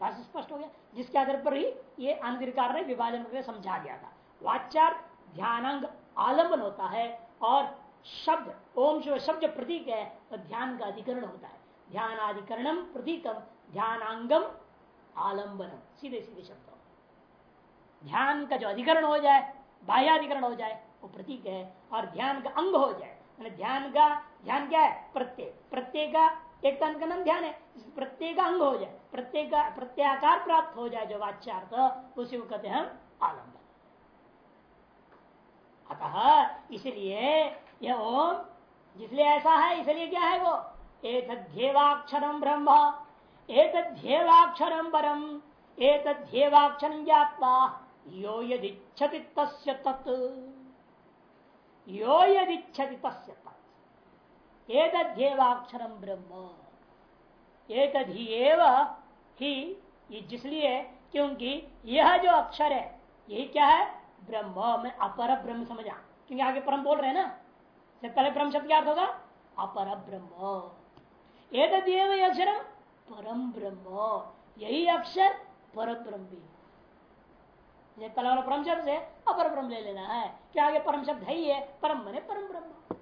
भाषा स्पष्ट हो गया? जिसके आधार पर ही ये आनंदकार ने विभाजन करके समझा दिया था। वाचार ध्यानांग आलंबन होता है और शब्द, ओम शब्द प्रतीक है तो ध्यान का अधिकरण होता है। ध्यान अधिकरणम प्रतीकम, ध्यानांगम आलंबनम। सीधे सीधे शब्द ध्यान का जो अधिकरण हो जाए, बाह्याधिकरण हो जाए, वो प्रतीक है और ध्यान का अंग हो जाए। ध्यान का ध्यान क्या है प्रत्यय प्रत्यय का एक तन का नाम ध्यान है प्रत्येक अंग हो जाए प्रत्येक प्रत्याकार प्राप्त हो जाए जो वाच्यार्थ उसी को कहते हैं हम आलंबन अतः इसलिए यह ओम जिसलिए ऐसा है इसलिए क्या है वो एक ध्येवाक्षरम ब्रह्म एक ध्येवाक्षरम परम एक ध्येवाक्षर ज्ञापा यो यदिच्छति तस्य तत् यो यदिच्छति तस्य ब्रह्म। एक ही जिसलिए क्योंकि यह जो अक्षर है, यही क्या है? ब्रह्म। में अपर ब्रह्म समझा। क्योंकि आगे परम बोल रहे हैं ना? पहले ब्रह्म शब्द क्या होगा? अपर ब्रह्म। एक अक्षर परम ब्रह्म। यही अक्षर पर ब्रह्म पहले वाला परम शब्द से अपर ब्रह्म ले लेना है। क्या आगे परम शब्द है ही है, परम मने परम ब्रह्म।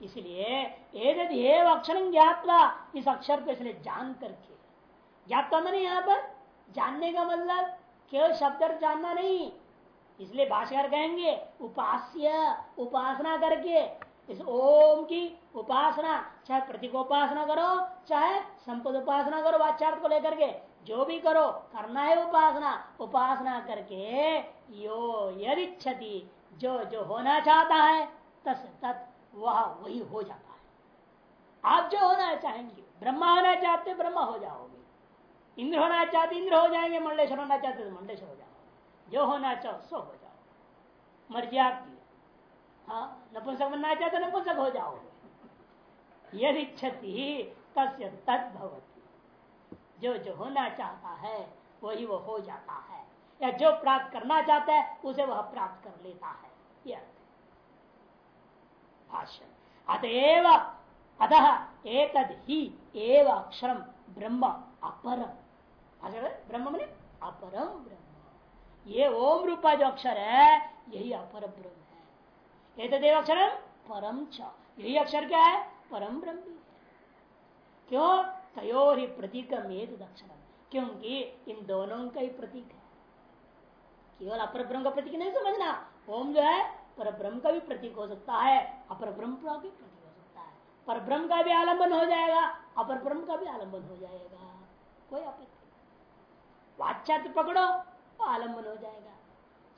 इसलिए अक्षर ज्ञातवा इस अक्षर को इसलिए जान करके। ज्ञातवा मैंने यहाँ पर जानने का मतलब केवल शब्द जानना नहीं। इसलिए भाषाकार कहेंगे, उपास्य, उपासना करके। इस ओम की उपासना, चाहे प्रतीक उपासना करो, चाहे संपद उपासना करो वाचार्थ को लेकर के। जो भी करो करना है उपासना। उपासना करके यो यदि जो जो होना चाहता है, तस, तत्, वह, वही हो जाता है। आप जो होना चाहेंगे, ब्रह्मा होना चाहते, ब्रह्मा हो जाओगे। इंद्र होना चाहते, इंद्र हो जाएँगे मंडलेश्वर होना चाहते तो मंडलेश्वर हो जाओगे। जो होना चाहो, सो हो जाओ मर्ज़ी आपकी हाँ। नपुंसक बनना चाहते, नपुंसक हो जाओगे। यदि क्षति तस्य तत्भवती जो जो होना चाहता है, वही वो हो जाता है। या जो प्राप्त करना चाहता है, उसे वह प्राप्त कर लेता है। भाष्य। अतएव, अतः एक ही एव ब्रह्म अपरम। ब्रह्म मैंने अपरम ब्रह्म। ये ओम रूपा जो अक्षर है, यही अपर ब्रह्म है। एक देव अक्षर परम छ यही अक्षर क्या है? परम ब्रह्म क्यों? तयो ही प्रतीक एक अक्षर क्योंकि इन दोनों का ही प्रतीक है। केवल अपर ब्रह्म का प्रतीक नहीं समझना। ओम जो है पर ब्रह्म का भी प्रतीक हो सकता है अपर ब्रह्म का भी प्रतीक हो सकता है। पर ब्रह्म का भी आलंबन हो जाएगा अपर ब्रह्म का भी आलंबन हो जाएगा। कोई आपत्ति वाच्यात पकड़ो तो आलंबन हो जाएगा।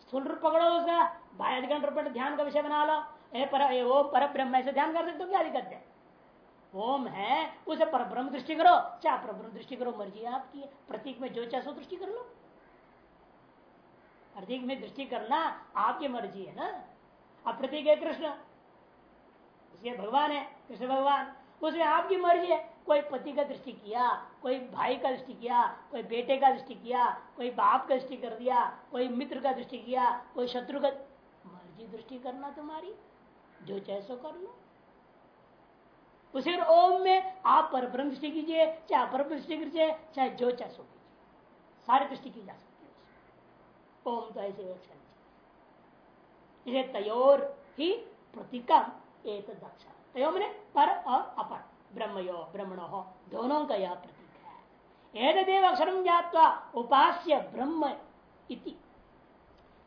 स्थूल रूप पकड़ो उसका। बाह्य रूप ध्यान का विषय बना लो। ए, पर, ए, ओम पर ब्रह्म ऐसे ध्यान कर सकते हो? क्या दिक्कत है? ओम है, उसे पर ब्रह्म दृष्टि करो। चाहे पर ब्रह्म दृष्टि करो, मर्ज़ी आपकी। प्रतीक में जो चाहे सो दृष्टि कर लो। प्रतीक में दृष्टि करना आपकी मर्ज़ी है ना? अब प्रतीक है कृष्ण। इसलिए भगवान है, कृष्ण भगवान। उसमें आपकी मर्ज़ी है। कोई पति का दृष्टि किया, कोई भाई का दृष्टि किया, कोई बेटे का दृष्टि किया, कोई बाप का दृष्टि कर दिया, कोई मित्र का दृष्टि किया, कोई शत्रु का मर्ज़ी दृष्टि करना तुम्हारी। जो चाहे सो कर लो। उसे ओम में आप पर ब्रह्म दृष्टि कीजिए, चाहे अपर दृष्टि कीजिए, चाहे जो चाहे सो कीजिए। सारी दृष्टि की जा सकती है ओम तो ऐसे इसे तयोर ही प्रतीकम एक दक्ष तयो मैंने पर और अपर। ब्रह्मणो, दोनों का यह प्रतीक है। एक अक्षर ज्ञातवा उपास्य ब्रह्म इति।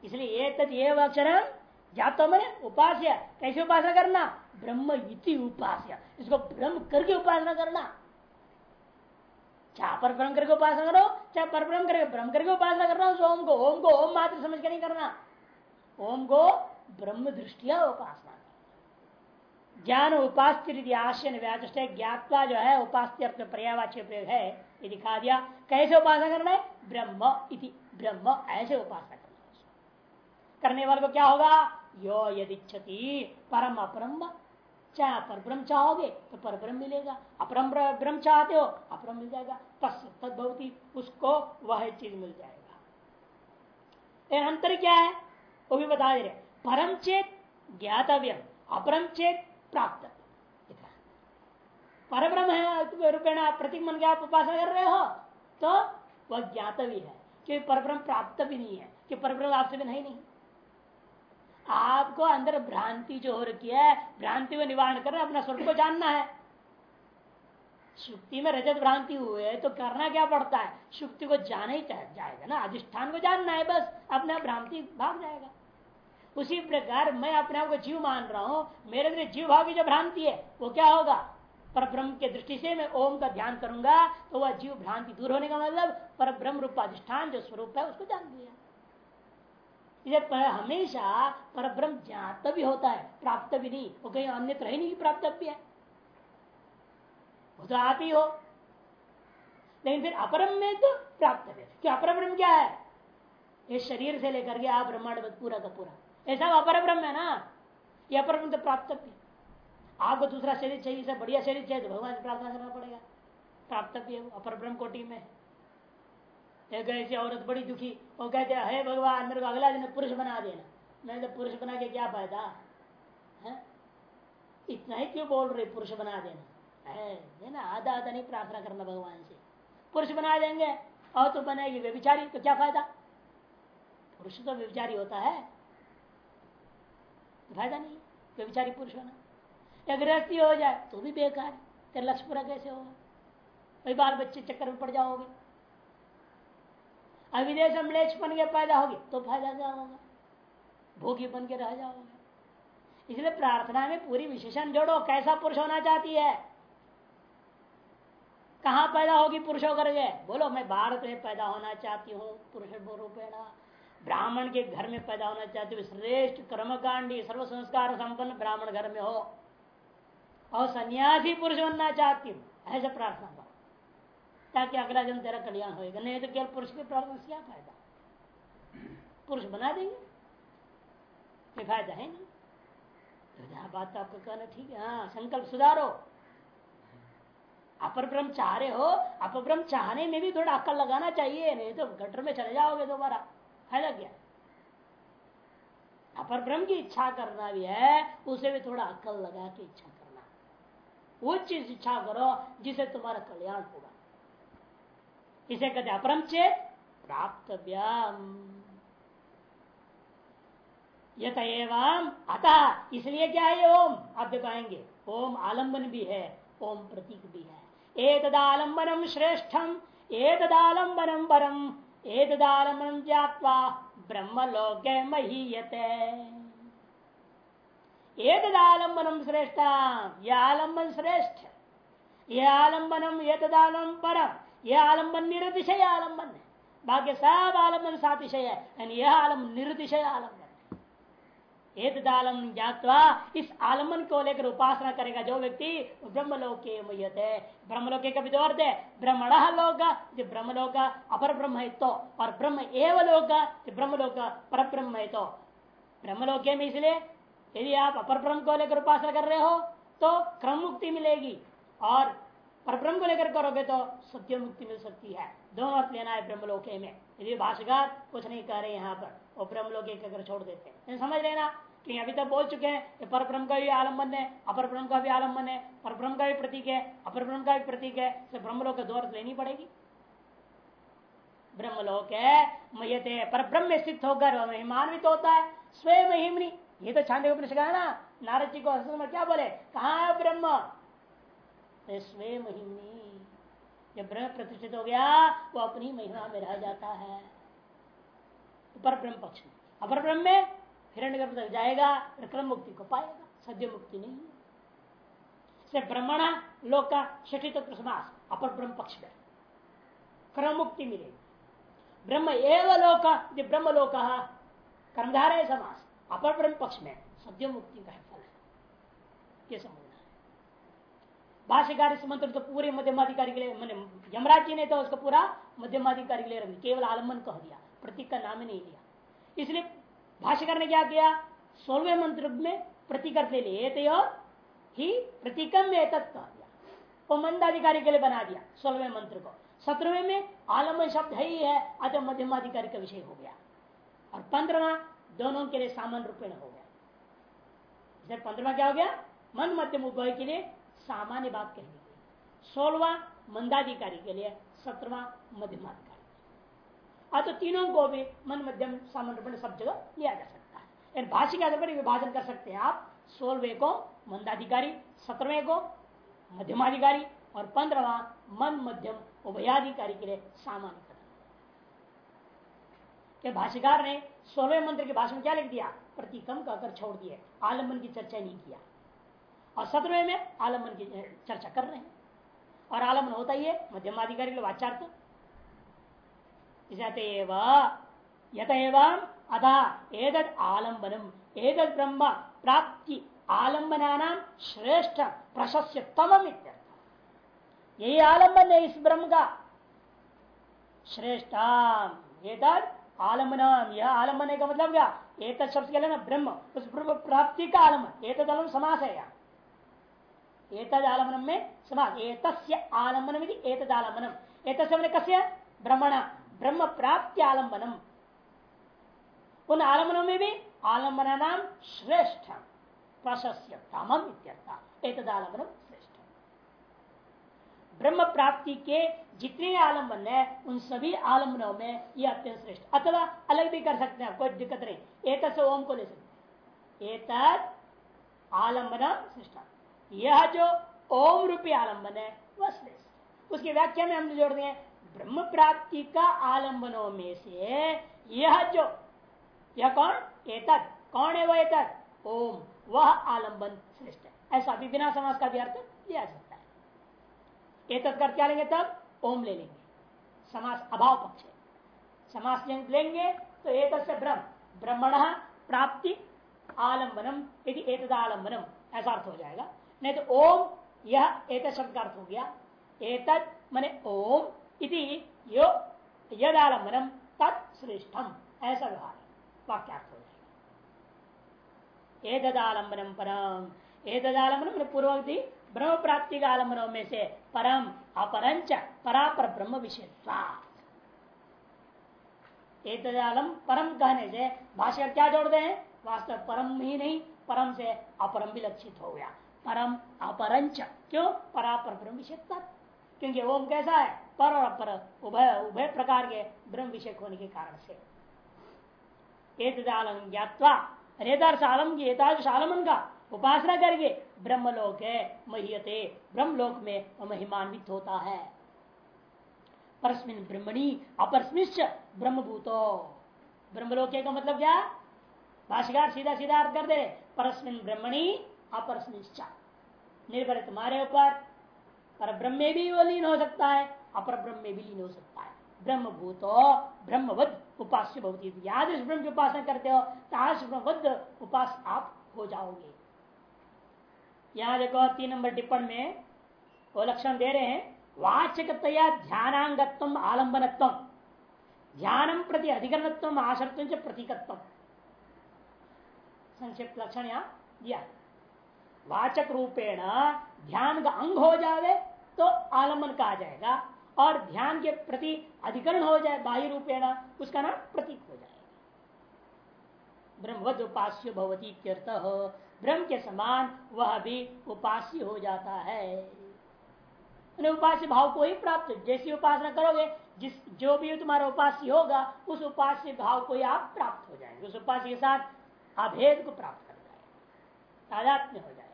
इसलिए एक तदेव अक्षर ज्ञातो मैंने उपास्य, कैसे उपासना करना? ब्रह्म इति उपास्य। इसको ब्रह्म करके उपासना करना। चाहे पर ब्रह्म करके उपासना करो, चाहे पर ब्रह्म करके ब्रह्म करके उपासना करना उस ओम को ओम को ओम मात्र समझ के नहीं करना। ओम को ब्रह्म दृष्टिया उपासना। ज्ञान उपास्य आशय व्याचष्ट ज्ञातवा जो है उपास्य अपने पर्यावाच्य प्रयोग है, ये दिखा दिया। कैसे उपासना करना है? ब्रह्म इति ब्रह्म ऐसे उपासना करना। करने वाले को क्या होगा? यो यदिच्छति परम अपरम चाहे पर ब्रह्म चाहोगे तो पर ब्रह्म मिलेगा। अपरम ब्रह्म चाहते हो, अपरम मिल जाएगा। तस् तदवती उसको वह चीज़ मिल जाएगा। अंतर क्या है? वो भी बता दे रहे परम चेत ज्ञातव्य अपरम चेत प्राप्त पर ब्रह्म है रूपेण प्रतीक मन के आप उपासना कर रहे हो तो वह ज्ञातव्य है। क्योंकि परब्रह्म प्राप्त भी नहीं है कि परब्रह्म आपसे भी नहीं नहीं। आपको अंदर भ्रांति जो हो रखी है, भ्रांति को निवारण करना, अपना स्वरूप को जानना है। शुक्ति में रजत भ्रांति हुए तो करना क्या पड़ता है? शुक्ति को जाना ही जाएगा ना, अधिष्ठान को जानना है बस, अपना भ्रांति भाग जाएगा। उसी प्रकार मैं अपने आप को जीव मान रहा हूँ, मेरे अंदर जीव भाव की जो भ्रांति है, वो क्या होगा? पर ब्रह्म के दृष्टि से मैं ओम का ध्यान करूँगा तो वह जीव भ्रांति दूर होने का मतलब पर ब्रह्म रूप अधिष्ठान जो स्वरूप है, उसको जान लिया। पर हमेशा पर ब्रह्म ज्ञात भी होता है, प्राप्त भी नहीं। वो कहीं अन्य ही नहीं प्राप्त भी है। वो तो आप ही हो। लेकिन फिर अपरम में तो प्राप्त है। कि अपर ब्रह्म क्या है? ये शरीर से लेकर के आप ब्रह्मांड पूरा का पूरा। ऐसा अपर ब्रह्म है ना? ये अपर ब्रह्म तो प्राप्त भी आपको दूसरा शरीर चाहिए बढ़िया शरीर चाहिए तो भगवान से प्रार्थना करना पड़ेगा। प्राप्त भी है अपर ब्रह्म कोटि में एक ऐसी औरत बड़ी दुखी, वो कहते, हैं हे भगवान, मेरे को अगला दिन पुरुष बना देना। मैं तो पुरुष बना के क्या फ़ायदा? है? इतना ही क्यों बोल रहे, पुरुष बना देना? है ना? आधा आधा नहीं प्रार्थना करना भगवान से। पुरुष बना देंगे, और तो बनेगी व्यविचारी तो क्या फ़ायदा? पुरुष तो व्यविचारी होता है। तो फ़ायदा नहीं व्यविचारी पुरुष होना। या गृहस्थी हो जाए तो भी बेकार। तेरे लक्ष्य पूरा कैसे होगा? भाई बाल बच्चे चक्कर में पड़ जाओगे। अविदेश म्लेच बन के पैदा होगी तो फ़ायदा क्या होगा? भोगी बन के रह जाओगे। इसलिए प्रार्थना में पूरी विशेषण जोड़ो, कैसा पुरुष होना चाहती है? कहा पैदा होगी पुरुष होकर के? बोलो, मैं भारत में पैदा होना चाहती हूँ, पुरुष रूपेणा ब्राह्मण के घर में पैदा होना चाहती हूँ, श्रेष्ठ कर्मकांडी, सर्व संस्कार संपन्न ब्राह्मण घर में हो। और सन्यासी पुरुष बनना चाहती हूँ, ऐसा प्रार्थना ताकि अगला जन्म तेरा कल्याण होएगा। नहीं तो केवल पुरुष के से क्या फ़ायदा? पुरुष बना देंगे। कोई फ़ायदा है नहीं। तो जहाँ बात तो आपको कहना ठीक है। हाँ संकल्प सुधारो। अपर ब्रह्म चाह रहे हो। अपर ब्रह्म चाहने में भी थोड़ा अक्कल लगाना चाहिए। नहीं तो गटर में चले जाओगे दोबारा। फ़ायदा क्या? अपर ब्रह्म की इच्छा करना भी है, उसे भी थोड़ा अक्कल लगा के इच्छा करना। वो चीज़ इच्छा करो जिसे तुम्हारा कल्याण होगा। इसे कहते अपरम चेत प्राप्त यत एवं अतः, इसलिए क्या है ओम? आप दिखाएँगे। ओम आलंबन भी है, ओम प्रतीक भी है। एक तदालंबनम श्रेष्ठम एक तदालंबनम परम एक ज्ञावा ब्रह्म लोक महीयते। एक तदालंबनम श्रेष्ठ यह आलंबन श्रेष्ठ। यह आलंबनम ये तदालम परम यह आलंबन निरतिशय आलंबन है। बाकी सब आलंबन सातिशय है। यह आलम निरतिशय आलंबन ज्ञातवा इस आलंबन को लेकर उपासना करेगा जो व्यक्ति ब्रह्मलोक है ब्रह्मलोक का भी अर्थ है, ब्रह्मण जो ब्रह्मलोक अपर ब्रह्म है तो और ब्रह्म एव लोक ब्रह्मलोक पर ब्रह्म है तो। ब्रह्मलोक में इसलिए यदि आप अपर ब्रह्म को लेकर उपासना कर रहे हो तो क्रम मुक्ति मिलेगी। और पर ब्रह्म को लेकर करोगे तो सत्य मुक्ति मिल सकती है। दोनों अर्थ लेना है ब्रह्मलोके में। यदि भाषाकार कुछ नहीं कह रहे यहाँ पर, वो ब्रह्मलोके अगर छोड़ देते हैं। समझ लेना कि अभी तक बोल चुके हैं पर ब्रह्म का भी आलंबन है, अपर ब्रह्म का भी आलंबन है, पर ब्रह्म का भी प्रतीक है, अपर ब्रह्म का भी प्रतीक है तो ब्रह्मलोक दो अर्थ लेनी पड़ेगी। ब्रह्मलोक है, मयते पर ब्रह्म स्थित होकर महिमान्वित होता है स्वयं महिमनी। ये तो छांदे उपनिषद है ना? नारद जी को क्या बोले? कहा है ब्रह्म? स्वयं महिमनी जब ब्रह्म प्रतिष्ठित हो गया, वो अपनी महिमा में रह जाता है। पर ब्रह्म पक्ष में। अपर ब्रह्म में हिरण्य तक जाएगा क्रम मुक्ति को पाएगा, सद्य मुक्ति नहीं है। से ब्रह्मण लोक का षठी तत्व समास अपर ब्रह्म पक्ष में। क्रम मुक्ति मिलेगी। ब्रह्म एव लोक जो ब्रह्म लोक कर्मधारय समास अपर ब्रह्म पक्ष में सद्य मुक्ति का फल है। ये समझ भाष्यकार मंत्र तो पूरे मध्यमाधिकारी के लिए, मैंने यमराज जी ने तो उसको पूरा मध्यमाधिकारी के लिए रख केवल आलंबन कह दिया, प्रतीक का नाम ही नहीं लिया। इसलिए भाष्यकार ने क्या किया? सोलवे मंत्र में प्रतीक ले लिए ही प्रतीकम में कह दिया। वो मंदाधिकारी के लिए बना दिया, सोलवे मंत्र को। सत्रहवें में आलंबन शब्द है ही है, अतः मध्यमाधिकारी का विषय हो गया। और पंद्रवा, दोनों के लिए सामान्य रूपेण हो गया। पंद्रवा क्या हो गया? मन मध्यम उपभय के लिए सामान्य बात कहने गई सोलवा मंदाधिकारी के लिए सत्रवा मध्यमाधिकारी। तो तीनों को भी मन मध्यम सामान्य सब जगह लिया जा सकता है। भाषी के आधार पर विभाजन कर सकते हैं आप। सोलवे को मंदाधिकारी, सत्रहवें को मध्यमाधिकारी और पंद्रवा मन मध्यम उभयाधिकारी के लिए सामान्य के भाष्यकार ने सोलह मंत्र के भाषण क्या लिख दिया? प्रतीकम कहकर छोड़ दिए। आलंबन की चर्चा नहीं किया। और सत्रहवें में आलंबन की चर्चा कर रहे हैं। और आलंबन होता ही है मध्यमाधिकारी के वाचार्थ। यतएव अथा एदद आलम्बनम। ब्रह्म प्राप्ति आलम्बना श्रेष्ठ प्रशस्य तम यही आलंबन है इस ब्रह्म का। श्रेष्ठाम एदद आलंबन। यह आलंबन का मतलब क्या? एक शब्द के ना ब्रह्म, उस ब्रह्म प्राप्ति का आलंबन। एक समास है यहाँ। एतद आलंबन में समास एक आलंबन एक आलम्बनम एक कस्य? ब्रह्मण ब्रह्म प्राप्ति आलम्बनम उन आलम्बनों में भी आलंबन नाम श्रेष्ठ प्रशस्य तमम एक आलम्बनम श्रेष्ठ ब्रह्म प्राप्ति के जितने आलंबन है, उन सभी आलम्बनों में यह अत्यंत श्रेष्ठ। अथवा अलग भी कर सकते हैं, कोई दिक्कत नहीं। से ओम को ले सकते हैं। एक आलंबन श्रेष्ठ यह जो ओम रूपी आलंबन है वह श्रेष्ठ उसकी व्याख्या में हम जोड़ दें ब्रह्म प्राप्ति का आलंबनों में से यह जो, यह कौन? एतद कौन है वह एतद ओम। वह आलंबन श्रेष्ठ है। ऐसा भी बिना समाज का भी अर्थ लिया सकता है। एतद कर क्या लेंगे तब? ओम ले लेंगे। समास अभाव पक्ष है। समास लेंगे तो एक ब्रह्म, ब्रह्मण प्राप्ति आलंबनम यदि एक आलम्बनम ऐसा अर्थ हो जाएगा। नहीं तो ओम यह एक शब्द का अर्थ हो गया। एतद मने ओम इति यो यद आलम्बनम तत्श्रेष्ठम ऐसा व्यवहार वाक्यार्थ हो जाएगा। एतदालंबनम परम। एतदालंबनम पूर्ववर्ती ब्रह्म प्राप्ति का आलम्बनों में से परम अपरंच परापर ब्रह्म विषय एकम परम कहने से भाष्य क्या जोड़ते हैं? वास्तव परम ही नहीं, परम से अपरम भी लक्षित हो गया। परम अपरंच क्यों? परापर ब्रह्म विषय क्योंकि ओम कैसा है? पर और अपर। उभय उभय प्रकार के ब्रह्म विषय होने के कारण से। एक ज्ञातवा आलम की एतादृश आलमन का उपासना करके ब्रह्मलोक है महियते। ब्रह्मलोक में महिमान्वित होता है। परस्मिन ब्रह्मणी अपरस्मिश्च ब्रह्मभूतो। ब्रह्मलोक का मतलब क्या? भाषिकार सीधा सीधा अर्थ कर दे। परस्मिन ब्रह्मणी अपरस्मिश्च निर्भर तुम्हारे ऊपर पर ब्रह्म में भी वो लीन हो सकता है अपर ब्रह्म में भी लीन हो सकता है। ब्रह्म भूतो ब्रह्मवद उपास्य बहुत याद इस ब्रह्म की उपासना करते हो, ताश ब्रह्मवद उपास आप हो जाओगे। यहाँ देखो, तीन नंबर टिप्पण में वो लक्षण दे रहे हैं, वाचकतया ध्यानांगत्व आलंबनत्व। ध्यानम प्रति अधिकरणत्व, आश्रत्व प्रतीकत्व। संक्षिप्त लक्षण यहाँ दिया। वाचक रूपेण ध्यान का अंग हो जावे तो आलंबन कहा जाएगा और ध्यान के प्रति अधिकरण हो जाए बाह्य रूपेण, उसका नाम प्रतीक हो जाएगा। ब्रह्मवद उपास्य भवती ब्रह्म के समान वह भी उपास्य हो जाता है। उपास्य भाव को ही प्राप्त, जैसी उपासना करोगे, जिस, जो भी तुम्हारा उपास्य होगा, उस उपास्य भाव को ही आप प्राप्त हो जाएँगे, उस उपास्य के साथ अभेद को प्राप्त कर जाएगा तादात्म्य हो जाएगा।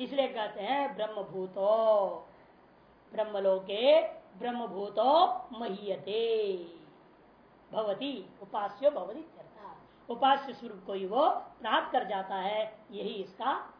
इसलिए कहते हैं ब्रह्म ब्रह्मभूतो। ब्रह्मलोके ब्रह्मभूतो महीयते। भवती, उपास्य भवती उपास्य स्वरूप को ही वो प्राप्त कर जाता है, यही इसका